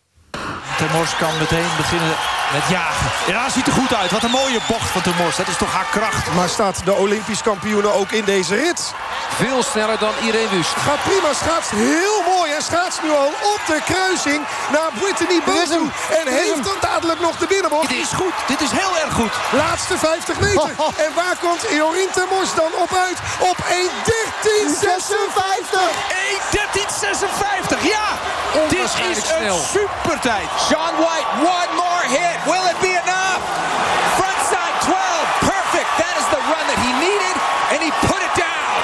Termors kan meteen beginnen met jagen. Ja, ziet er goed uit. Wat een mooie bocht van Termors. Dat is toch haar kracht. Maar staat de Olympisch kampioene ook in deze rit? Veel sneller dan Irene Wust. Gaat prima, schaatst heel mooi. En schaatst nu al op de kruising naar Brittany Bosu. En heeft dan dadelijk nog de binnenbocht. Dit is goed. Dit is heel erg goed. Laatste 50 meter. En waar komt Jorien Termors dan op uit? Op 1.13.56. 1.13.56. Ja! Dit is snel. een supertijd. Sean White, one more hit. Will it be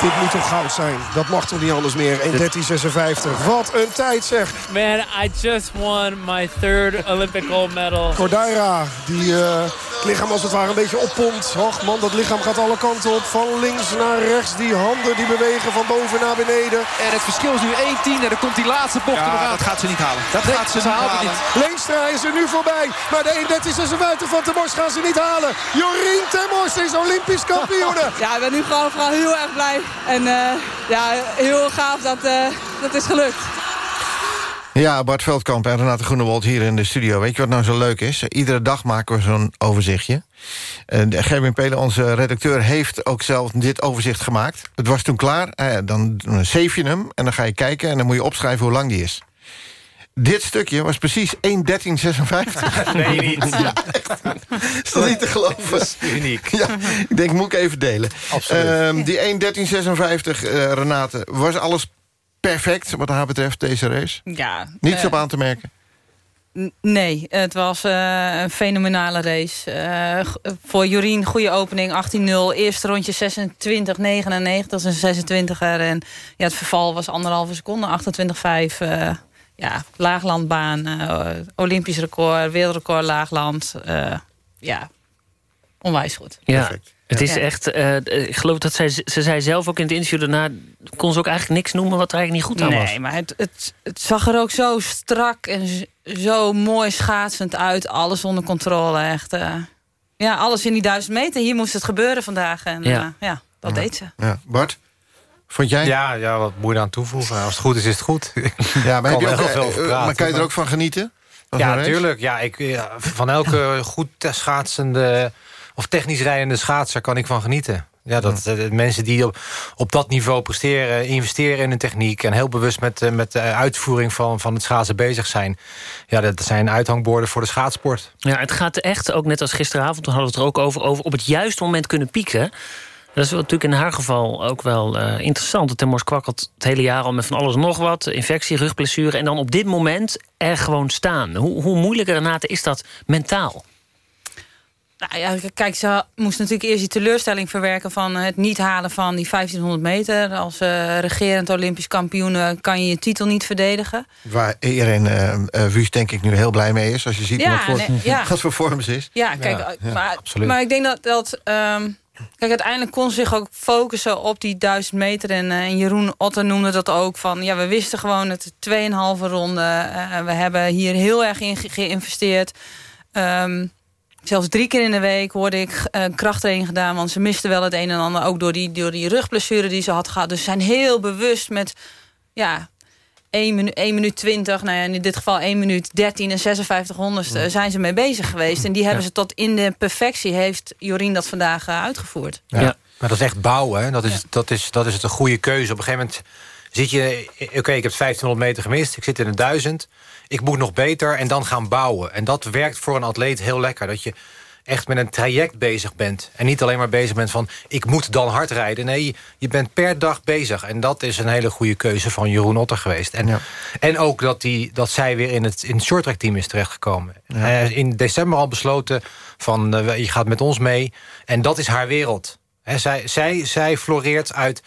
Dit moet toch goud zijn? Dat mag toch niet anders meer? 1.13.56. Wat een tijd zeg. Man, I just won my third Olympic gold medal. Cordaira, die uh, het lichaam als het ware een beetje oppompt. Och man, dat lichaam gaat alle kanten op. Van links naar rechts. Die handen die bewegen van boven naar beneden. En het verschil is nu 1-10. En dan komt die laatste bocht er nog Ja, aan. dat gaat ze niet halen. Dat Nee, gaat ze, ze niet haalt het halen. niet. Leenstra is er nu voorbij. Maar de 1.13.56 van Termors gaan ze niet halen. Jorien Termors is Olympisch kampioene. Ja, ik ben nu gewoon vooral heel erg blij. En eh, ja, heel gaaf dat uh, dat is gelukt. Ja, Bart Veldkamp en Renate Groenewold hier in de studio. Weet je wat nou zo leuk is? Iedere dag maken we zo'n overzichtje. En Gerwin Pelen, onze redacteur, heeft ook zelf dit overzicht gemaakt. Het was toen klaar, eh, dan save je hem en dan ga je kijken... en dan moet je opschrijven hoe lang die is. Dit stukje was precies 1.13.56. Nee, niet. Ja, echt. Is dat niet te geloven? Uniek. Ja, ik denk, moet ik even delen. Absoluut. Ehm, die 1.13.56, eh, Renate, was alles perfect wat haar betreft, deze race? Ja. Niets eh, op aan te merken? Nee, het was eh, een fenomenale race. Eh, voor Jorien, goede opening, 18-0. Eerste rondje 26-99, dat is een 26er. En ja, het verval was anderhalve seconde, 28-5. eh, ja, laaglandbaan, eh, Olympisch record, wereldrecord laagland. eh, ja, onwijs goed. Ja, het is Ja. echt... eh, ik geloof dat zij, ze zei zelf ook in het interview daarna... kon ze ook eigenlijk niks noemen wat er eigenlijk niet goed aan was. Nee, maar het, het, het zag er ook zo strak en zo mooi schaatsend uit. Alles onder controle, echt. eh. ja, alles in die duizend meter. Hier moest het gebeuren vandaag. En Ja. ja, ja dat Ja. deed ze. Ja. Bart, vond jij? Ja, ja, wat moet je aan toevoegen? Als het goed is, is het goed. Ja, maar, heb je Kan ook, er heel veel eh, over eh, praten, maar kan je er ook van genieten? Ja, natuurlijk. Ja, ik, ja, van elke goed schaatsende of technisch rijdende schaatser kan ik van genieten. Ja, dat, eh, mensen die op, op dat niveau presteren, investeren in hun techniek... en heel bewust met, eh, met de uitvoering van, van het schaatsen bezig zijn. Ja, dat zijn uithangborden voor de schaatsport. Ja, het gaat echt, ook net als gisteravond... toen hadden we het er ook over, over op het juiste moment kunnen pieken. Dat is wel natuurlijk in haar geval ook wel eh, interessant. De Termors kwakkelt het hele jaar al met van alles nog wat. Infectie, rugblessure. En dan op dit moment er gewoon staan. Hoe, hoe moeilijk, Renate, is dat mentaal? Nou ja, kijk, ze moest natuurlijk eerst die teleurstelling verwerken... van het niet halen van die 1500 meter. Als eh, regerend Olympisch kampioen eh, kan je je titel niet verdedigen. Waar iedereen eh eh, Wust denk ik nu heel blij mee is. Als je ziet Ja, wat, voor, nee, ja. wat voor vorm ze is. Ja, kijk, ja, maar, absoluut. maar ik denk dat... dat ehm, kijk, uiteindelijk kon ze zich ook focussen op die duizend meter. En, eh, en Jeroen Otter noemde dat ook van... ja, we wisten gewoon het 2,5 ronde. eh, we hebben hier heel erg in ge- geïnvesteerd. Ehm, zelfs drie keer in de week hoorde ik eh krachttraining gedaan... want ze miste wel het een en ander. Ook door die, door die rugblessure die ze had gehad. Dus ze zijn heel bewust met... ja, 1 minuut, 1 minuut 20, nou ja, in dit geval 1 minuut 13 en 56 honderdste... zijn ze mee bezig geweest. En die hebben ze tot in de perfectie... heeft Jorien dat vandaag eh, uitgevoerd. Ja. Maar dat is echt bouwen. Hè? Dat, is, dat, is, dat is het een goede keuze. Op een gegeven moment Zit je, oké, ik heb 1500 meter gemist, ik zit in een 1000. Ik moet nog beter en dan gaan bouwen. En dat werkt voor een atleet heel lekker. Dat je echt met een traject bezig bent. En niet alleen maar bezig bent van, ik moet dan hard rijden. Nee, je bent per dag bezig. En dat is een hele goede keuze van Jeroen Otter geweest. En, en ook dat, die, dat zij weer in het, in het shorttrack team is terechtgekomen. In december al besloten van, eh, je gaat met ons mee. En dat is haar wereld. Hè, zij, zij, zij floreert uit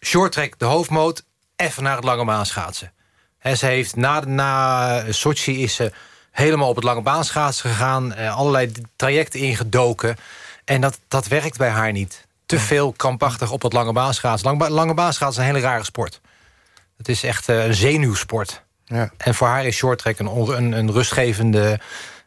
shorttrack de hoofdmoot... even naar het lange baan schaatsen. Hè, ze heeft na, na Sochi is ze helemaal op het lange baan schaatsen gegaan. Eh, allerlei trajecten ingedoken. En dat, dat werkt bij haar niet. Te veel krampachtig op dat lange baan schaatsen. Lange, ba lange baan schaatsen is een hele rare sport. Het is echt eh, een zenuwsport. Ja. En voor haar is shorttrack een, een, een rustgevende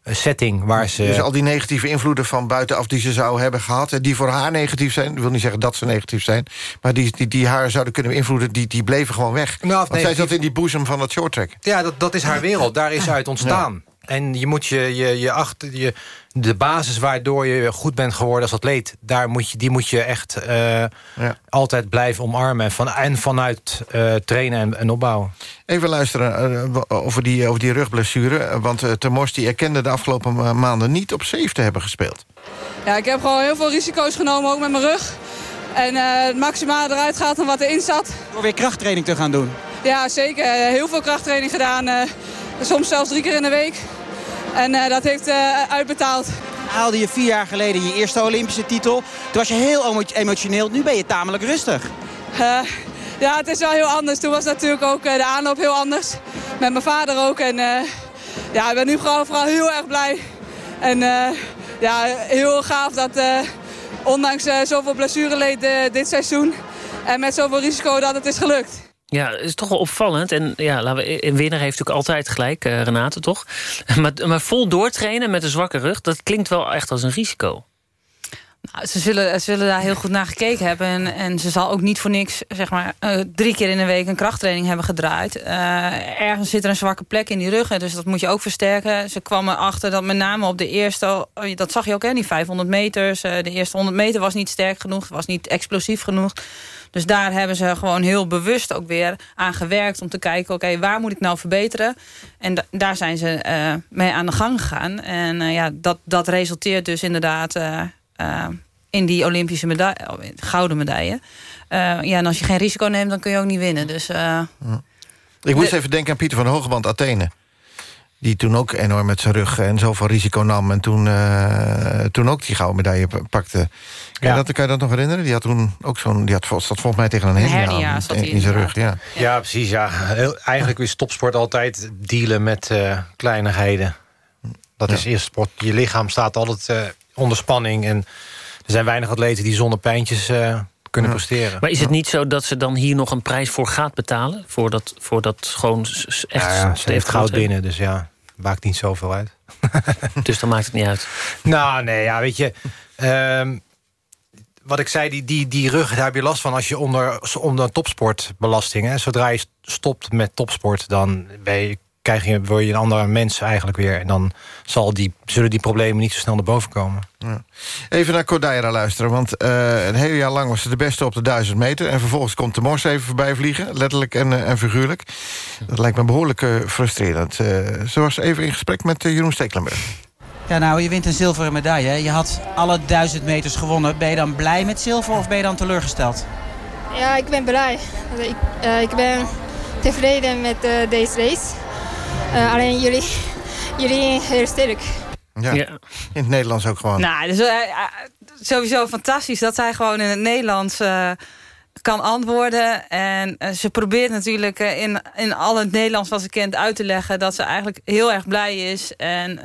eh, setting... waar ze... Dus al die negatieve invloeden van buitenaf die ze zou hebben gehad... en die voor haar negatief zijn, ik wil niet zeggen dat ze negatief zijn... maar die, die, die haar zouden kunnen beïnvloeden, die, die bleven gewoon weg. Nou, Want zij zat in die boezem van het shorttrack. Ja, dat, dat is haar wereld. Daar is ze uit ontstaan. En je moet je, je, je achter je, de basis waardoor je goed bent geworden als atleet, daar moet je, die moet je echt eh, altijd blijven omarmen. En, van, en vanuit eh, trainen en, en opbouwen. Even luisteren eh, over, die, over die rugblessure. Want uh, Termors die erkende de afgelopen ma- maanden niet op safe te hebben gespeeld. Ja, ik heb gewoon heel veel risico's genomen, ook met mijn rug. En eh, het maximaal eruit gaat dan wat erin zat. Door weer krachttraining te gaan doen. Ja, zeker. Heel veel krachttraining gedaan. eh, soms zelfs drie keer in de week. En eh, dat heeft eh, uitbetaald. Haalde je vier jaar geleden je eerste Olympische titel. Toen was je heel emo- emotioneel. Nu ben je tamelijk rustig. Eh, ja, het is wel heel anders. Toen was natuurlijk ook de aanloop heel anders. Met mijn vader ook. En ja, ik ben nu gewoon vooral heel erg blij. En ja, heel gaaf dat ondanks zoveel blessureleed dit seizoen... en met zoveel risico dat het is gelukt. Ja, het is toch wel opvallend. En ja, laten we, een winnaar heeft natuurlijk altijd gelijk, eh, Renate, toch? Maar, maar vol doortrainen met een zwakke rug... dat klinkt wel echt als een risico. Nou, ze, zullen, ze zullen daar heel goed naar gekeken hebben. En, en ze zal ook niet voor niks zeg maar, eh, drie keer in de week een krachttraining hebben gedraaid. Eh, ergens zit er een zwakke plek in die rug. Dus dat moet je ook versterken. Ze kwam erachter dat met name op de eerste... oh, Dat zag je ook, hè, die 500 meters. eh, de eerste 100 meter was niet sterk genoeg. Was niet explosief genoeg. Dus daar hebben ze gewoon heel bewust ook weer aan gewerkt... om te kijken, oké, waar moet ik nou verbeteren? En da- daar zijn ze mee aan de gang gegaan. En ja, dat, dat resulteert dus inderdaad... eh, in die Olympische medaille, oh, gouden medaille. Eh, ja, en als je geen risico neemt, dan kun je ook niet winnen. Dus eh, Ik moest even denken aan Pieter van Hogeband, Athene. Die toen ook enorm met zijn rug en zoveel risico nam... en toen, eh, toen ook die gouden medaille pa- pakte. Kan, je dat, kan je dat nog herinneren? Die had toen ook zo'n... Die had, zat volgens mij tegen een hernia, hernia aan zat in, in zijn rug. Ja. Ja, precies. Ja. Heel- eigenlijk is topsport altijd dealen met eh, kleinigheden. Dat is eerst sport. Je lichaam staat altijd eh, onder spanning. En er zijn weinig atleten die zonder pijntjes eh, kunnen presteren. Maar is het niet zo dat ze dan hier nog een prijs voor gaat betalen? Voor dat, voor dat gewoon echt Ja, ja, ze heeft goud binnen, dus ja, maakt niet zoveel uit. Dus dan maakt het niet uit. Nou, nee, ja, weet je... ehm, wat ik zei, die, die, die rug, daar heb je last van als je onder, onder topsportbelasting... Hè, zodra je stopt met topsport, dan ben je, krijg je, word je een andere mens eigenlijk weer. En dan zal die, zullen die problemen niet zo snel naar boven komen. Ja. Even naar Cordaira luisteren, want eh een hele jaar lang was ze de beste op de 1000 meter... en vervolgens komt de Mors even voorbij vliegen, letterlijk en, eh, en figuurlijk. Dat lijkt me behoorlijk eh, frustrerend. Eh, ze was even in gesprek met Jeroen Stekelenburg. Ja, nou, je wint een zilveren medaille. hè. Je had alle duizend meters gewonnen. Ben je dan blij met zilver of ben je dan teleurgesteld? Ja, ik ben blij. Ik, eh, ik ben tevreden met eh, deze race. Eh, alleen jullie, jullie heel sterk. Ja. In het Nederlands ook gewoon. nou, dus, eh, sowieso fantastisch dat zij gewoon in het Nederlands eh, kan antwoorden. En eh, ze probeert natuurlijk in, in al het Nederlands wat ze kent uit te leggen... dat ze eigenlijk heel erg blij is. En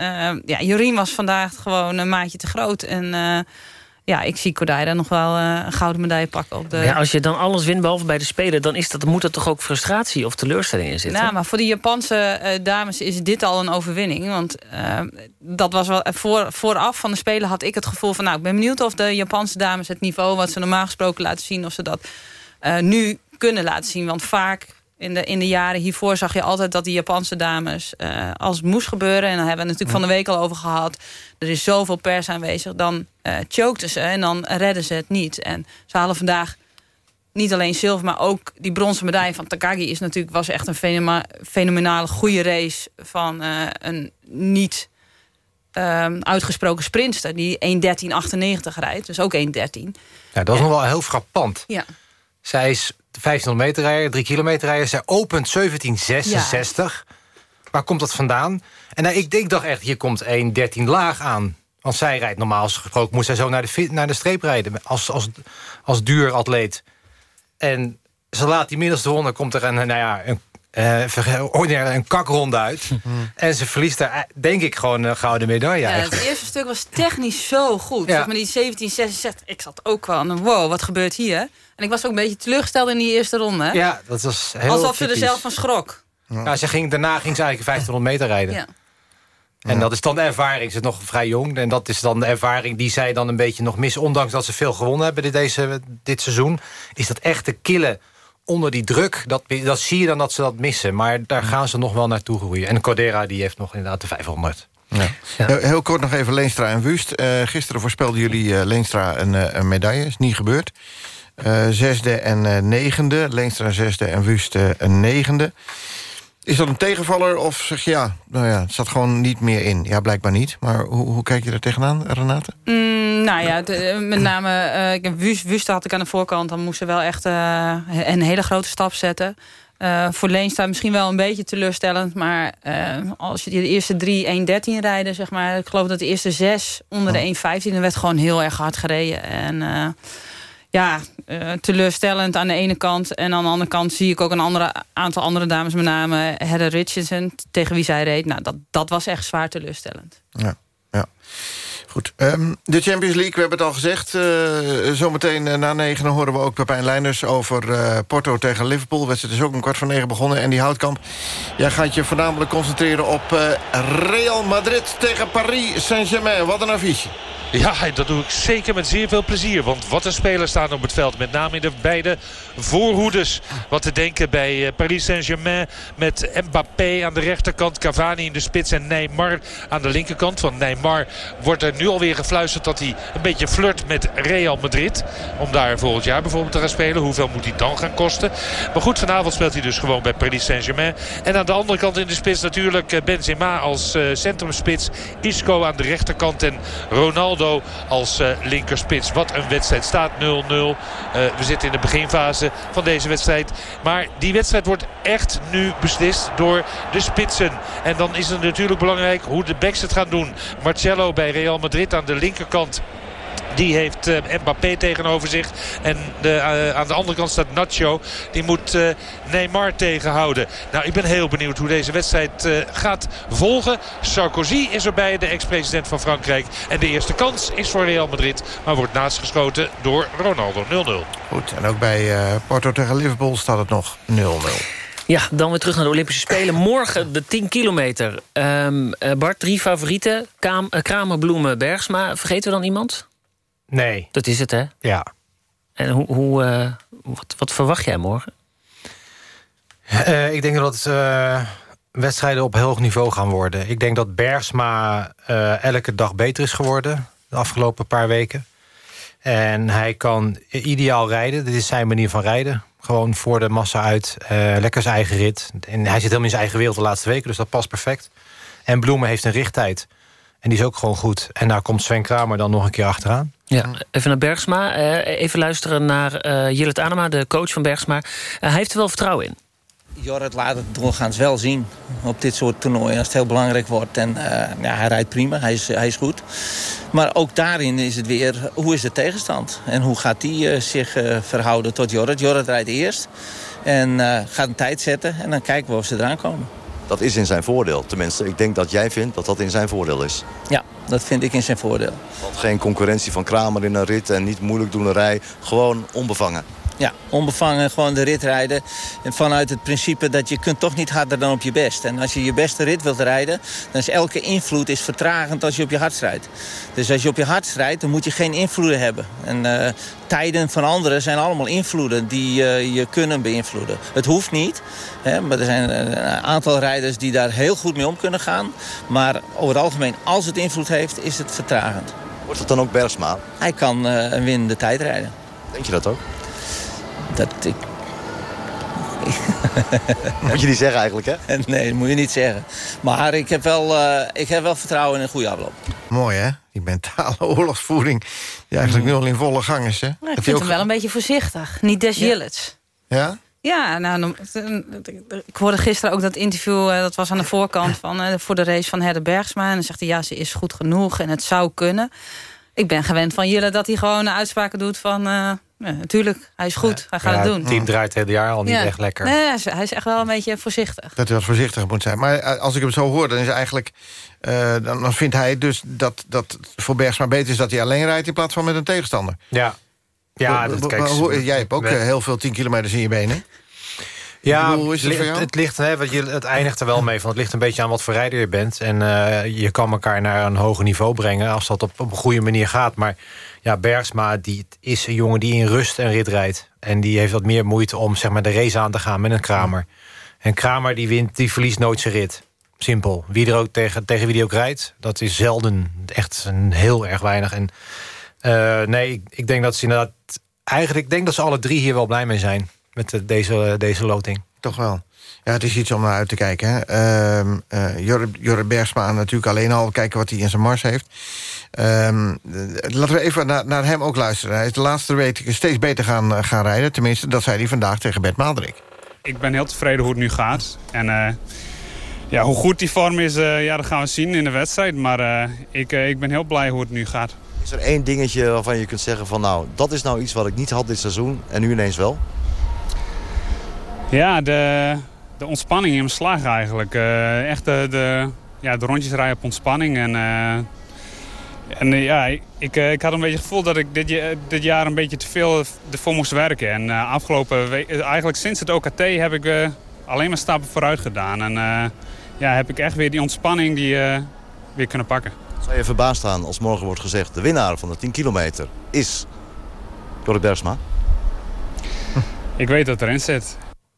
ja, Jorien was vandaag gewoon een maatje te groot. En eh, ja, ik zie Cordaira nog wel eh, een gouden medaille pakken op de... Ja, als je dan alles wint, behalve bij de Spelen... dan is dat, moet er toch ook frustratie of teleurstelling in zitten? Nou, maar voor die Japanse eh, dames is dit al een overwinning. Want eh, dat was wel voor, vooraf van de Spelen had ik het gevoel van... nou, ik ben benieuwd of de Japanse dames het niveau... wat ze normaal gesproken laten zien, of ze dat nu kunnen laten zien. Want vaak in de, in de jaren hiervoor zag je altijd dat die Japanse dames... eh, als het moest gebeuren, en daar hebben we het natuurlijk van de week al over gehad... er is zoveel pers aanwezig, dan eh chokten ze en dan redden ze het niet. En ze halen vandaag niet alleen zilver, maar ook die bronzen medaille van Takagi... Is natuurlijk, was echt een fenomenale goede race van eh, een niet ehm, uitgesproken sprinter... die 1.13.98 rijdt, dus ook 1.13. Ja, dat is nog wel heel frappant. Ja. Zij is 1500 meter rijden, 3 kilometer rijden. Zij opent 1766. Waar komt dat vandaan? En nou, ik, ik dacht echt, hier komt 1.13 laag aan. Want zij rijdt normaal gesproken... moet zij zo naar de, naar de streep rijden als, als, als duur atleet. En ze laat die middelste ronde, komt er een, nou ja, een, eh, verge- ordinair een kakronde uit. En ze verliest daar, eh, denk ik, gewoon een gouden medaille Ja, het eerste stuk was technisch zo goed. Ja. Zeg maar die 1766, ik zat ook wel aan wow, wat gebeurt hier? En ik was ook een beetje teleurgesteld in die eerste ronde. hè? Ja, dat was heel Alsof ze er zelf van schrok. Ja, ze ging, daarna ging ze eigenlijk 1500 meter rijden. Ja. En dat is dan de ervaring. Ze is nog vrij jong. En dat is dan de ervaring die zij dan een beetje nog missen. Ondanks dat ze veel gewonnen hebben dit, deze, dit seizoen. Is dat echt de killen onder die druk. Dat, dat zie je dan dat ze dat missen. Maar daar gaan ze nog wel naartoe groeien. En Cordera die heeft nog inderdaad de 500. Ja. Heel, heel kort nog even Leenstra en Wust. Eh, gisteren voorspelden jullie eh, Leenstra een, eh, een medaille. Is niet gebeurd. Zesde en negende. Leenstra een zesde en Wust een negende. Is dat een tegenvaller of zeg je ja, nou ja, het zat gewoon niet meer in? Ja, blijkbaar niet. Maar hoe, hoe kijk je er tegenaan, Renate? Mm, nou ja, de- met name eh, ik heb Wust, Wust had ik aan de voorkant. Dan moest ze wel echt eh, een hele grote stap zetten. Eh, voor Leenstra misschien wel een beetje teleurstellend. Maar eh, als je de eerste drie 1.13 rijden, zeg maar. Ik geloof dat de eerste zes onder de 1.15. Dan werd gewoon heel erg hard gereden. En eh, ja, eh, teleurstellend aan de ene kant. En aan de andere kant zie ik ook een andere, aantal andere dames. Met name Heather Richardson, tegen wie zij reed. Nou, dat, dat was echt zwaar teleurstellend. Ja, ja. Goed. Ehm, de Champions League, we hebben het al gezegd. eh, zometeen eh, na negen horen we ook Pepijn Leinders over eh, Porto tegen Liverpool. De wedstrijd is ook om kwart voor negen begonnen. En die Houtkamp, jij gaat je voornamelijk concentreren op Real Madrid tegen Paris Saint-Germain. Wat een affiche. Ja, dat doe ik zeker met zeer veel plezier. Want wat een spelers staan op het veld. Met name in de beide voorhoeders. Wat te denken bij Paris Saint-Germain. Met Mbappé aan de rechterkant. Cavani in de spits en Neymar aan de linkerkant. Van Neymar wordt er nu alweer gefluisterd dat hij een beetje flirt met Real Madrid. Om daar volgend jaar bijvoorbeeld te gaan spelen. Hoeveel moet hij dan gaan kosten? Maar goed, vanavond speelt hij dus gewoon bij Paris Saint-Germain. En aan de andere kant in de spits natuurlijk eh, Benzema als eh, centrumspits. Isco aan de rechterkant en Ronaldo als eh, linkerspits. Wat een wedstrijd staat 0-0. Eh, we zitten in de beginfase van deze wedstrijd. Maar die wedstrijd wordt echt nu beslist door de spitsen. En dan is het natuurlijk belangrijk hoe de backs het gaan doen. Marcelo bij Real Madrid aan de linkerkant. Die heeft eh, Mbappé tegenover zich. En de, eh, aan de andere kant staat Nacho. Die moet eh, Neymar tegenhouden. Nou, ik ben heel benieuwd hoe deze wedstrijd gaat volgen. Sarkozy is erbij, de ex-president van Frankrijk. En de eerste kans is voor Real Madrid. Maar wordt naastgeschoten door Ronaldo 0-0. Goed, en ook bij Porto tegen Liverpool staat het nog 0-0. Ja, dan weer terug naar de Olympische Spelen. Morgen de 10 kilometer. Ehm, eh, Bart, drie favorieten. Kaam, eh, Kramer, Bloemen, Bergsma. Vergeten we dan iemand? Nee. Dat is het, hè? Ja. En hoe, hoe, eh, wat, wat verwacht jij morgen? Ik denk dat het wedstrijden op heel hoog niveau gaan worden. Ik denk dat Bergsma elke dag beter is geworden... de afgelopen paar weken. En hij kan ideaal rijden. Dit is zijn manier van rijden. Gewoon voor de massa uit. eh, lekker zijn eigen rit. En hij zit helemaal in zijn eigen wereld de laatste weken. Dus dat past perfect. En Bloemen heeft een richttijd. En die is ook gewoon goed. En daar komt Sven Kramer dan nog een keer achteraan. Ja, even naar Bergsma. Eh, even luisteren naar eh Jillet Anema, de coach van Bergsma. Hij heeft er wel vertrouwen in. Jorrit laat het doorgaans wel zien op dit soort toernooien als het heel belangrijk wordt. En eh, ja, hij rijdt prima, hij is, hij is goed. Maar ook daarin is het weer, hoe is de tegenstand? En hoe gaat die eh, zich eh, verhouden tot Jorrit? Jorrit rijdt eerst en gaat een tijd zetten en dan kijken we of ze eraan komen. Dat is in zijn voordeel. Tenminste, ik denk dat jij vindt dat dat in zijn voordeel is. Ja, dat vind ik in zijn voordeel. Want geen concurrentie van Kramer in een rit en niet moeilijk doenerij. Gewoon onbevangen. Ja, onbevangen gewoon de rit rijden. En vanuit het principe dat je kunt toch niet harder dan op je best. En als je je beste rit wilt rijden, dan is elke invloed is vertragend als je op je hart rijdt. Dus als je op je hart rijdt, dan moet je geen invloeden hebben. En eh, tijden van anderen zijn allemaal invloeden die eh, je kunnen beïnvloeden. Het hoeft niet, hè, maar er zijn eh, een aantal rijders die daar heel goed mee om kunnen gaan. Maar over het algemeen, als het invloed heeft, is het vertragend. Wordt het dan ook Bergsma? Hij kan eh, een winnende tijd rijden. Denk je dat ook? Dat ik... Moet je niet zeggen eigenlijk, hè? Nee, dat moet je niet zeggen. Maar ik heb wel, eh, ik heb wel vertrouwen in een goede afloop. Mooi, hè? Die mentale oorlogsvoering die eigenlijk nu al in volle gang is, hè? Ja, ik Heb je vind ook- hem wel een beetje voorzichtig. Niet des Jillets. Ja? Ja, nou, ik hoorde gisteren ook dat interview... eh, dat was aan de voorkant van, eh, voor de race van Herde Bergsma. En dan zegt hij, ja, ze is goed genoeg en het zou kunnen. Ik ben gewend van Jille dat hij gewoon uitspraken doet van... eh, ja, natuurlijk, hij is goed, hij gaat Ja, het doen. Het team draait het hele jaar al niet Ja. echt lekker. Nee, hij is- hij is echt wel een beetje voorzichtig. Dat hij wat voorzichtig moet zijn. Maar eh, als ik hem zo hoor, dan is eigenlijk... eh, dan, dan vindt hij dus dat, dat het voor Bergsma beter is dat hij alleen rijdt... in plaats van met een tegenstander. Ja. Ja, dat- kijk, maar hoe- jij hebt ook eh, heel veel 10 kilometers in je benen. Ja, bedoel, het ligt, hè, want je, het eindigt er wel mee van. Het ligt een beetje aan wat voor rijder je bent. En eh, je kan elkaar naar een hoger niveau brengen... als dat op, op een goede manier gaat. Maar ja, Bergsma die is een jongen die in rust een rit rijdt. En die heeft wat meer moeite om zeg maar, de race aan te gaan met een Kramer. En Kramer die wint, die verliest nooit zijn rit. Simpel. Wie er ook tegen, tegen wie die ook rijdt, dat is zelden. Echt een heel erg weinig. En eh, nee, ik, ik denk dat ze inderdaad... Eigenlijk ik denk dat ze alle drie hier wel blij mee zijn. Met de- deze, deze loting. Toch wel. Ja, het is iets om naar uit te kijken. Hè. Ehm, eh, Jorre, Jorre Bergsma natuurlijk alleen al kijken wat hij in zijn mars heeft. Ehm, eh, laten we even naar, naar hem ook luisteren. Hij is de laatste weken steeds beter gaan, eh, gaan rijden. Tenminste, dat zei hij vandaag tegen Bert Maalderik. Ik ben heel tevreden hoe het nu gaat. En eh, ja, hoe goed die vorm is, eh, ja, dat gaan we zien in de wedstrijd. Maar eh, ik, ik ben heel blij hoe het nu gaat. Is er één dingetje waarvan je kunt zeggen van... nou, dat is nou iets wat ik niet had dit seizoen en nu ineens wel? Ja, de, de ontspanning in mijn slag eigenlijk. Eh, echt de, de, ja, de rondjes rijden op ontspanning. En, eh, en eh, ja, ik, ik, had een beetje het gevoel dat ik dit, dit jaar een beetje te veel ervoor moest werken. En afgelopen week, eigenlijk sinds het OKT heb ik alleen maar stappen vooruit gedaan. En ja, heb ik echt weer die ontspanning die, weer kunnen pakken. Zou je verbaasd staan als morgen wordt gezegd... de winnaar van de 10 kilometer is Jorrit Bergsma? Ik weet dat erin zit.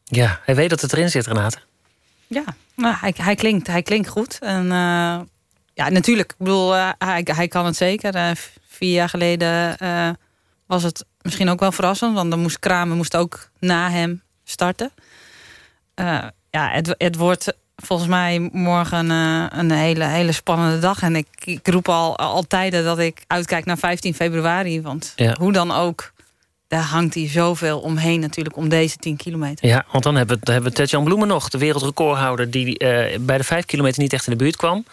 Ja, hij weet dat het erin zit, Renate. Ja, nou, hij, hij, klinkt, hij klinkt goed. En, eh, ja, natuurlijk. Ik bedoel, eh, hij, hij kan het zeker. Eh, vier jaar geleden was het misschien ook wel verrassend. Want dan moest Kramer moest ook na hem starten. Ja, het, het wordt volgens mij morgen een hele, hele spannende dag. En ik, ik roep al, al tijden dat ik uitkijk naar 15 februari. Want Ja. hoe dan ook, daar hangt hij zoveel omheen natuurlijk om deze 10 kilometer. Ja, want dan hebben we, dan hebben we Ted-Jan Bloemen nog. De wereldrecordhouder die eh, bij de vijf kilometer niet echt in de buurt kwam.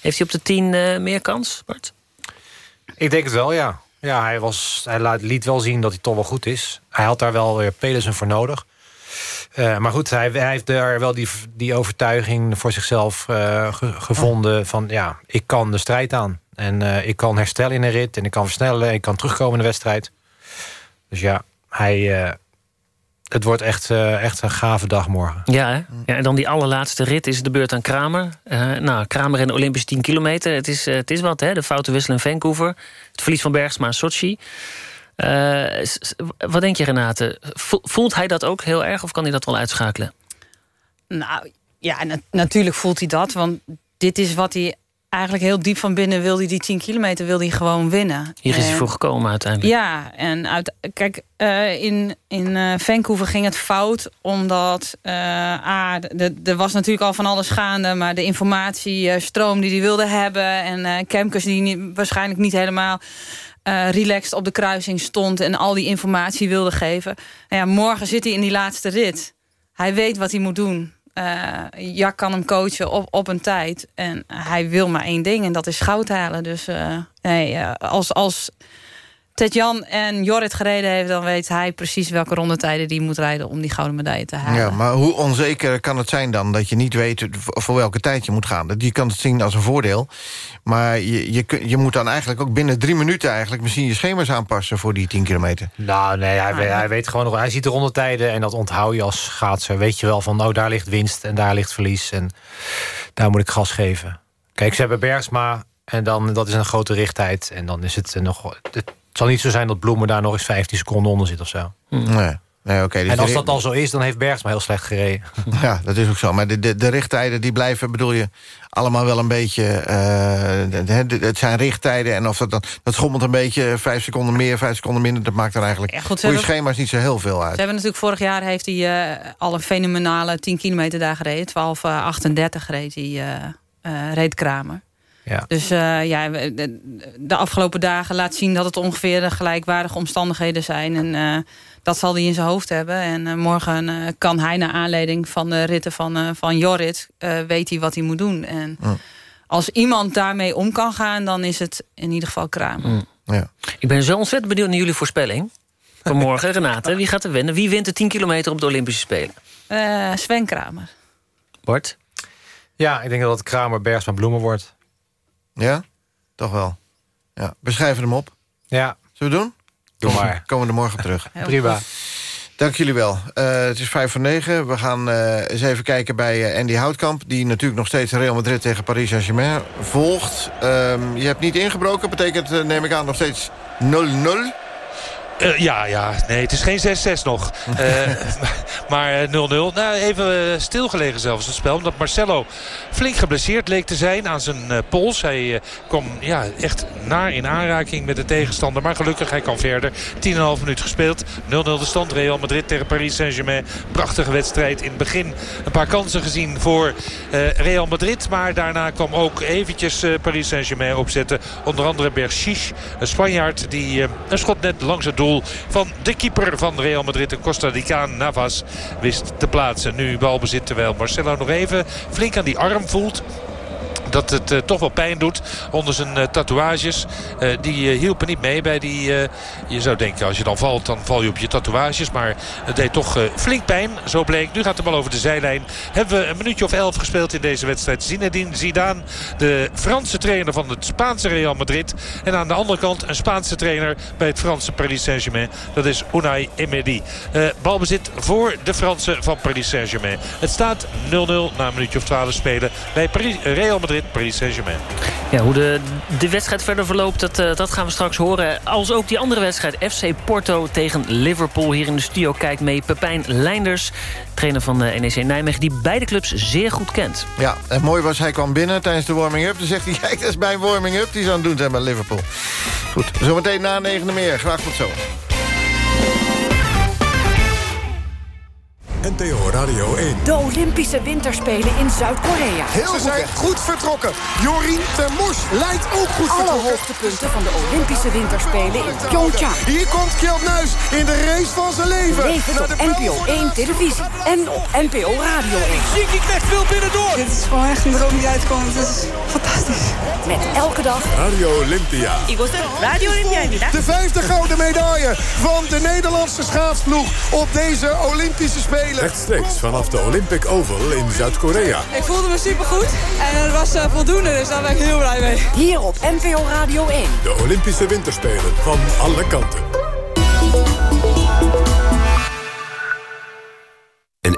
Heeft hij op de tien eh, meer kans, Bart? Ik denk het wel, ja. Ja, hij, was, hij laat, liet wel zien dat hij toch wel goed is. Hij had daar wel weer Pedersen voor nodig. Eh, maar goed, hij, hij heeft daar wel die, die overtuiging voor zichzelf eh, ge- gevonden... van ja, ik kan de strijd aan. En eh, ik kan herstellen in een rit en ik kan versnellen... en ik kan terugkomen in de wedstrijd. Dus ja, hij, eh, het wordt echt, eh, echt een gave dag morgen. Ja, hè? ja, en dan die allerlaatste rit is de beurt aan Kramer. Eh, nou, Kramer in de Olympische 10 kilometer. Het is, het is wat, hè? De foute wissel in Vancouver. Het verlies van Bergsma in Sochi. Eh, wat denk je, Renate? Vo- Voelt hij dat ook heel erg of kan hij dat wel uitschakelen? Nou, ja, na- natuurlijk voelt hij dat. Want dit is wat hij eigenlijk heel diep van binnen wil. hij Die 10 kilometer wil hij gewoon winnen. Hier is hij voor gekomen uiteindelijk. Ja, en uit, kijk, eh, in, in eh, Vancouver ging het fout. Omdat A, de- de- er was natuurlijk al van alles gaande. Maar de informatiestroom die hij wilde hebben. En Kemkers die niet, waarschijnlijk niet helemaal relaxed op de kruising stond. En al die informatie wilde geven. Nou ja, morgen zit hij in die laatste rit. Hij weet wat hij moet doen. Eh Jack kan hem coachen op, op een tijd. En hij wil maar één ding en dat is goud halen. Dus eh, nee, eh, als, als Ted-Jan en Jorrit gereden heeft... dan weet hij precies welke rondetijden die moet rijden... om die gouden medaille te halen. Ja, maar hoe onzeker kan het zijn dan... dat je niet weet voor welke tijd je moet gaan? Je kan het zien als een voordeel. Maar je, je, je moet dan eigenlijk ook binnen drie minuten... eigenlijk misschien je schema's aanpassen voor die 10 kilometer. Nou, nee, hij, weet, hij weet gewoon nog. Hij ziet de rondetijden en dat onthoud je als schaatser. Weet je wel van, oh, daar ligt winst en daar ligt verlies. En daar moet ik gas geven. Kijk, ze hebben Bergsma en dan, dat is een grote richtheid. En dan is het eh, nog... Het zal niet zo zijn dat Bloemen daar nog eens 15 seconden onder zit of zo. Nee. Nee, oké. dus en als dat al zo is, dan heeft Bergsma heel slecht gereden. Ja, dat is ook zo. Maar de, de, de richttijden die blijven, bedoel je, allemaal wel een beetje... eh, de- de- de- het zijn richttijden en of dat, dan, dat schommelt een beetje... vijf seconden meer, vijf seconden minder... dat maakt er eigenlijk Ja, goed, ze voor je schema's niet zo heel veel Ze uit. hebben natuurlijk vorig jaar heeft hij eh, al een fenomenale 10 kilometer daar gereden. 12, eh, 38 reed hij, eh, eh, reed Kramer. Ja. Dus eh, ja, de, afgelopen dagen laat zien dat het ongeveer de gelijkwaardige omstandigheden zijn. En eh, dat zal hij in zijn hoofd hebben. En eh, morgen eh, kan hij naar aanleiding van de ritten van, eh, van Jorrit... eh, weet hij wat hij moet doen. En als iemand daarmee om kan gaan, dan is het in ieder geval Kramer. Ja. Ik ben zo ontzettend benieuwd naar jullie voorspelling. Vanmorgen, Renate, wie gaat er winnen? Wie wint de 10 kilometer op de Olympische Spelen? Eh, Sven Kramer. Bart? Ja, ik denk dat het Kramer, Bergsma, Bloemen wordt. Ja? Toch wel. Ja. We schrijven hem op. Ja. Zullen we doen? Doe maar. Komen we er morgen op terug. Prima. Dank jullie wel. Eh, het is vijf voor negen. We gaan eh, eens even kijken bij eh, Andy Houtkamp... die natuurlijk nog steeds Real Madrid tegen Paris Saint-Germain volgt. Ehm, je hebt niet ingebroken. Betekent, neem ik aan, nog steeds 0-0. Eh, ja, ja. Nee, het is geen 6-6 nog. Eh, maar eh, 0-0. Nou, even eh, stilgelegen zelfs het spel. Omdat Marcelo flink geblesseerd leek te zijn aan zijn eh, pols. Hij eh, kwam ja, echt naar in aanraking met de tegenstander. Maar gelukkig, hij kan verder. 10,5 minuut gespeeld. 0-0 de stand. Real Madrid tegen Paris Saint-Germain. Prachtige wedstrijd. In het begin een paar kansen gezien voor eh, Real Madrid. Maar daarna kwam ook eventjes eh, Paris Saint-Germain opzetten. Onder andere Berchiche, een Spanjaard die eh, een schot net langs het doel van de keeper van Real Madrid, de Costa Ricaan Navas, wist te plaatsen. Nu balbezit terwijl Marcelo nog even flink aan die arm voelt dat het eh, toch wel pijn doet onder zijn eh, tatoeages. Eh, die hielpen niet mee bij die... je zou denken, als je dan valt, dan val je op je tatoeages. Maar het deed toch flink pijn, zo bleek. Nu gaat de bal over de zijlijn. Hebben we een minuutje of elf gespeeld in deze wedstrijd. Zinedine Zidane, de Franse trainer van het Spaanse Real Madrid. En aan de andere kant een Spaanse trainer bij het Franse Paris Saint-Germain. Dat is Unai Emery. Balbezit voor de Fransen van Paris Saint-Germain. Het staat 0-0 na een minuutje of twaalf spelen bij Real Madrid, Paris Saint-Germain. Ja, hoe de, de wedstrijd verder verloopt, dat, eh, dat gaan we straks horen. Als ook die andere wedstrijd, FC Porto tegen Liverpool. Hier in de studio kijkt mee Pepijn Leinders, trainer van de NEC Nijmegen... die beide clubs zeer goed kent. Ja, en mooi was, hij kwam binnen tijdens de warming-up. Dan zegt hij, kijk, dat is mijn warming-up die ze aan het doen zijn bij Liverpool. Goed, zometeen na negende meer. Graag tot zo. NTO Radio 1. De Olympische Winterspelen in Zuid-Korea. Ze zijn goed vertrokken. Jorien Termors leidt ook goed Alle vertrokken. hoogtepunten van de Olympische Winterspelen in Pyeongchang. Hier komt Kjeld Nuis in de race van zijn leven. Leef het Naar op NPO voor de 1 televisie en op NPO Radio 1. Ziggy Knecht wil binnendoor. Dit is gewoon echt een droom die uitkomt. Het is fantastisch. Met elke dag Radio Olympia. Radio Olympia. De vijfde gouden medaille van de Nederlandse schaatsploeg op deze Olympische Spelen. Rechtstreeks vanaf de Olympic Oval in Zuid-Korea. Ik voelde me supergoed en het was eh, voldoende, dus daar ben ik heel blij mee. Hier op NPO Radio 1. De Olympische Winterspelen van alle kanten.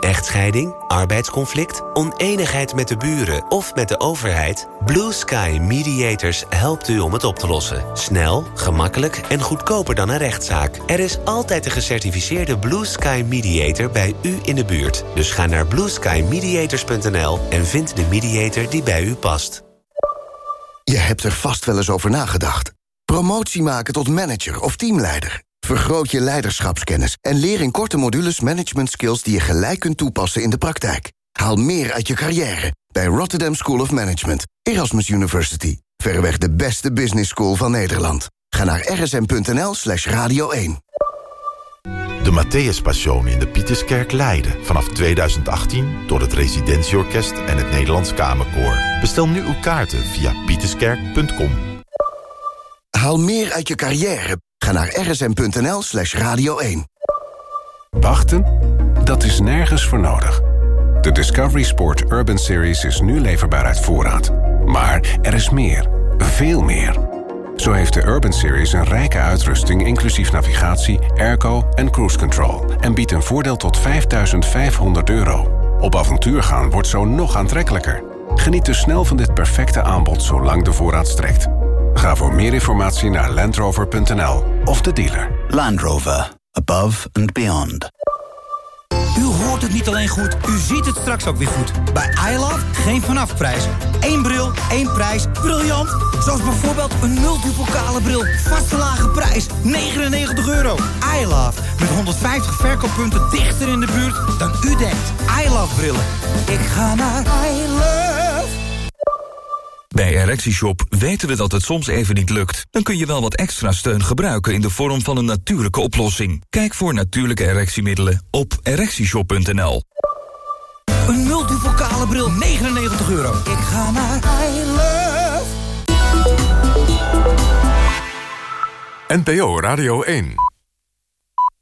Echtscheiding, arbeidsconflict, oneenigheid met de buren of met de overheid? Blue Sky Mediators helpt u om het op te lossen. Snel, gemakkelijk en goedkoper dan een rechtszaak. Er is altijd een gecertificeerde Blue Sky Mediator bij u in de buurt. Dus ga naar blueskymediators.nl en vind de mediator die bij u past. Je hebt er vast wel eens over nagedacht. Promotie maken tot manager of teamleider. Vergroot je leiderschapskennis en leer in korte modules management skills die je gelijk kunt toepassen in de praktijk. Haal meer uit je carrière bij Rotterdam School of Management, Erasmus University. Verreweg de beste business school van Nederland. Ga naar rsm.nl slash radio 1. De Matthäus Passion in de Pieterskerk Leiden. Vanaf 2018 door het Residentieorkest en het Nederlands Kamerkoor. Bestel nu uw kaarten via pieterskerk.com. Haal meer uit je carrière. Ga naar rsm.nl slash radio 1. Wachten? Dat is nergens voor nodig. De Discovery Sport Urban Series is nu leverbaar uit voorraad. Maar er is meer. Veel meer. Zo heeft de Urban Series een rijke uitrusting... inclusief navigatie, airco en cruise control... en biedt een voordeel tot 5500 euro. Op avontuur gaan wordt zo nog aantrekkelijker. Geniet dus snel van dit perfecte aanbod zolang de voorraad strekt. Ga voor meer informatie naar landrover.nl of de dealer. Land Rover. Above and beyond. U hoort het niet alleen goed, u ziet het straks ook weer goed. Bij iLove geen vanafprijs. Eén bril, één prijs. Briljant! Zoals bijvoorbeeld een multipokale bril. Vaste lage prijs, 99 euro. iLove, met 150 verkooppunten dichter in de buurt dan u denkt. iLove brillen. Ik ga naar iLove. Bij ErectieShop weten we dat het soms even niet lukt. Dan kun je wel wat extra steun gebruiken in de vorm van een natuurlijke oplossing. Kijk voor natuurlijke erectiemiddelen op ErectieShop.nl. Een multipokale bril, 99 euro. Ik ga naar iLove. NPO Radio 1.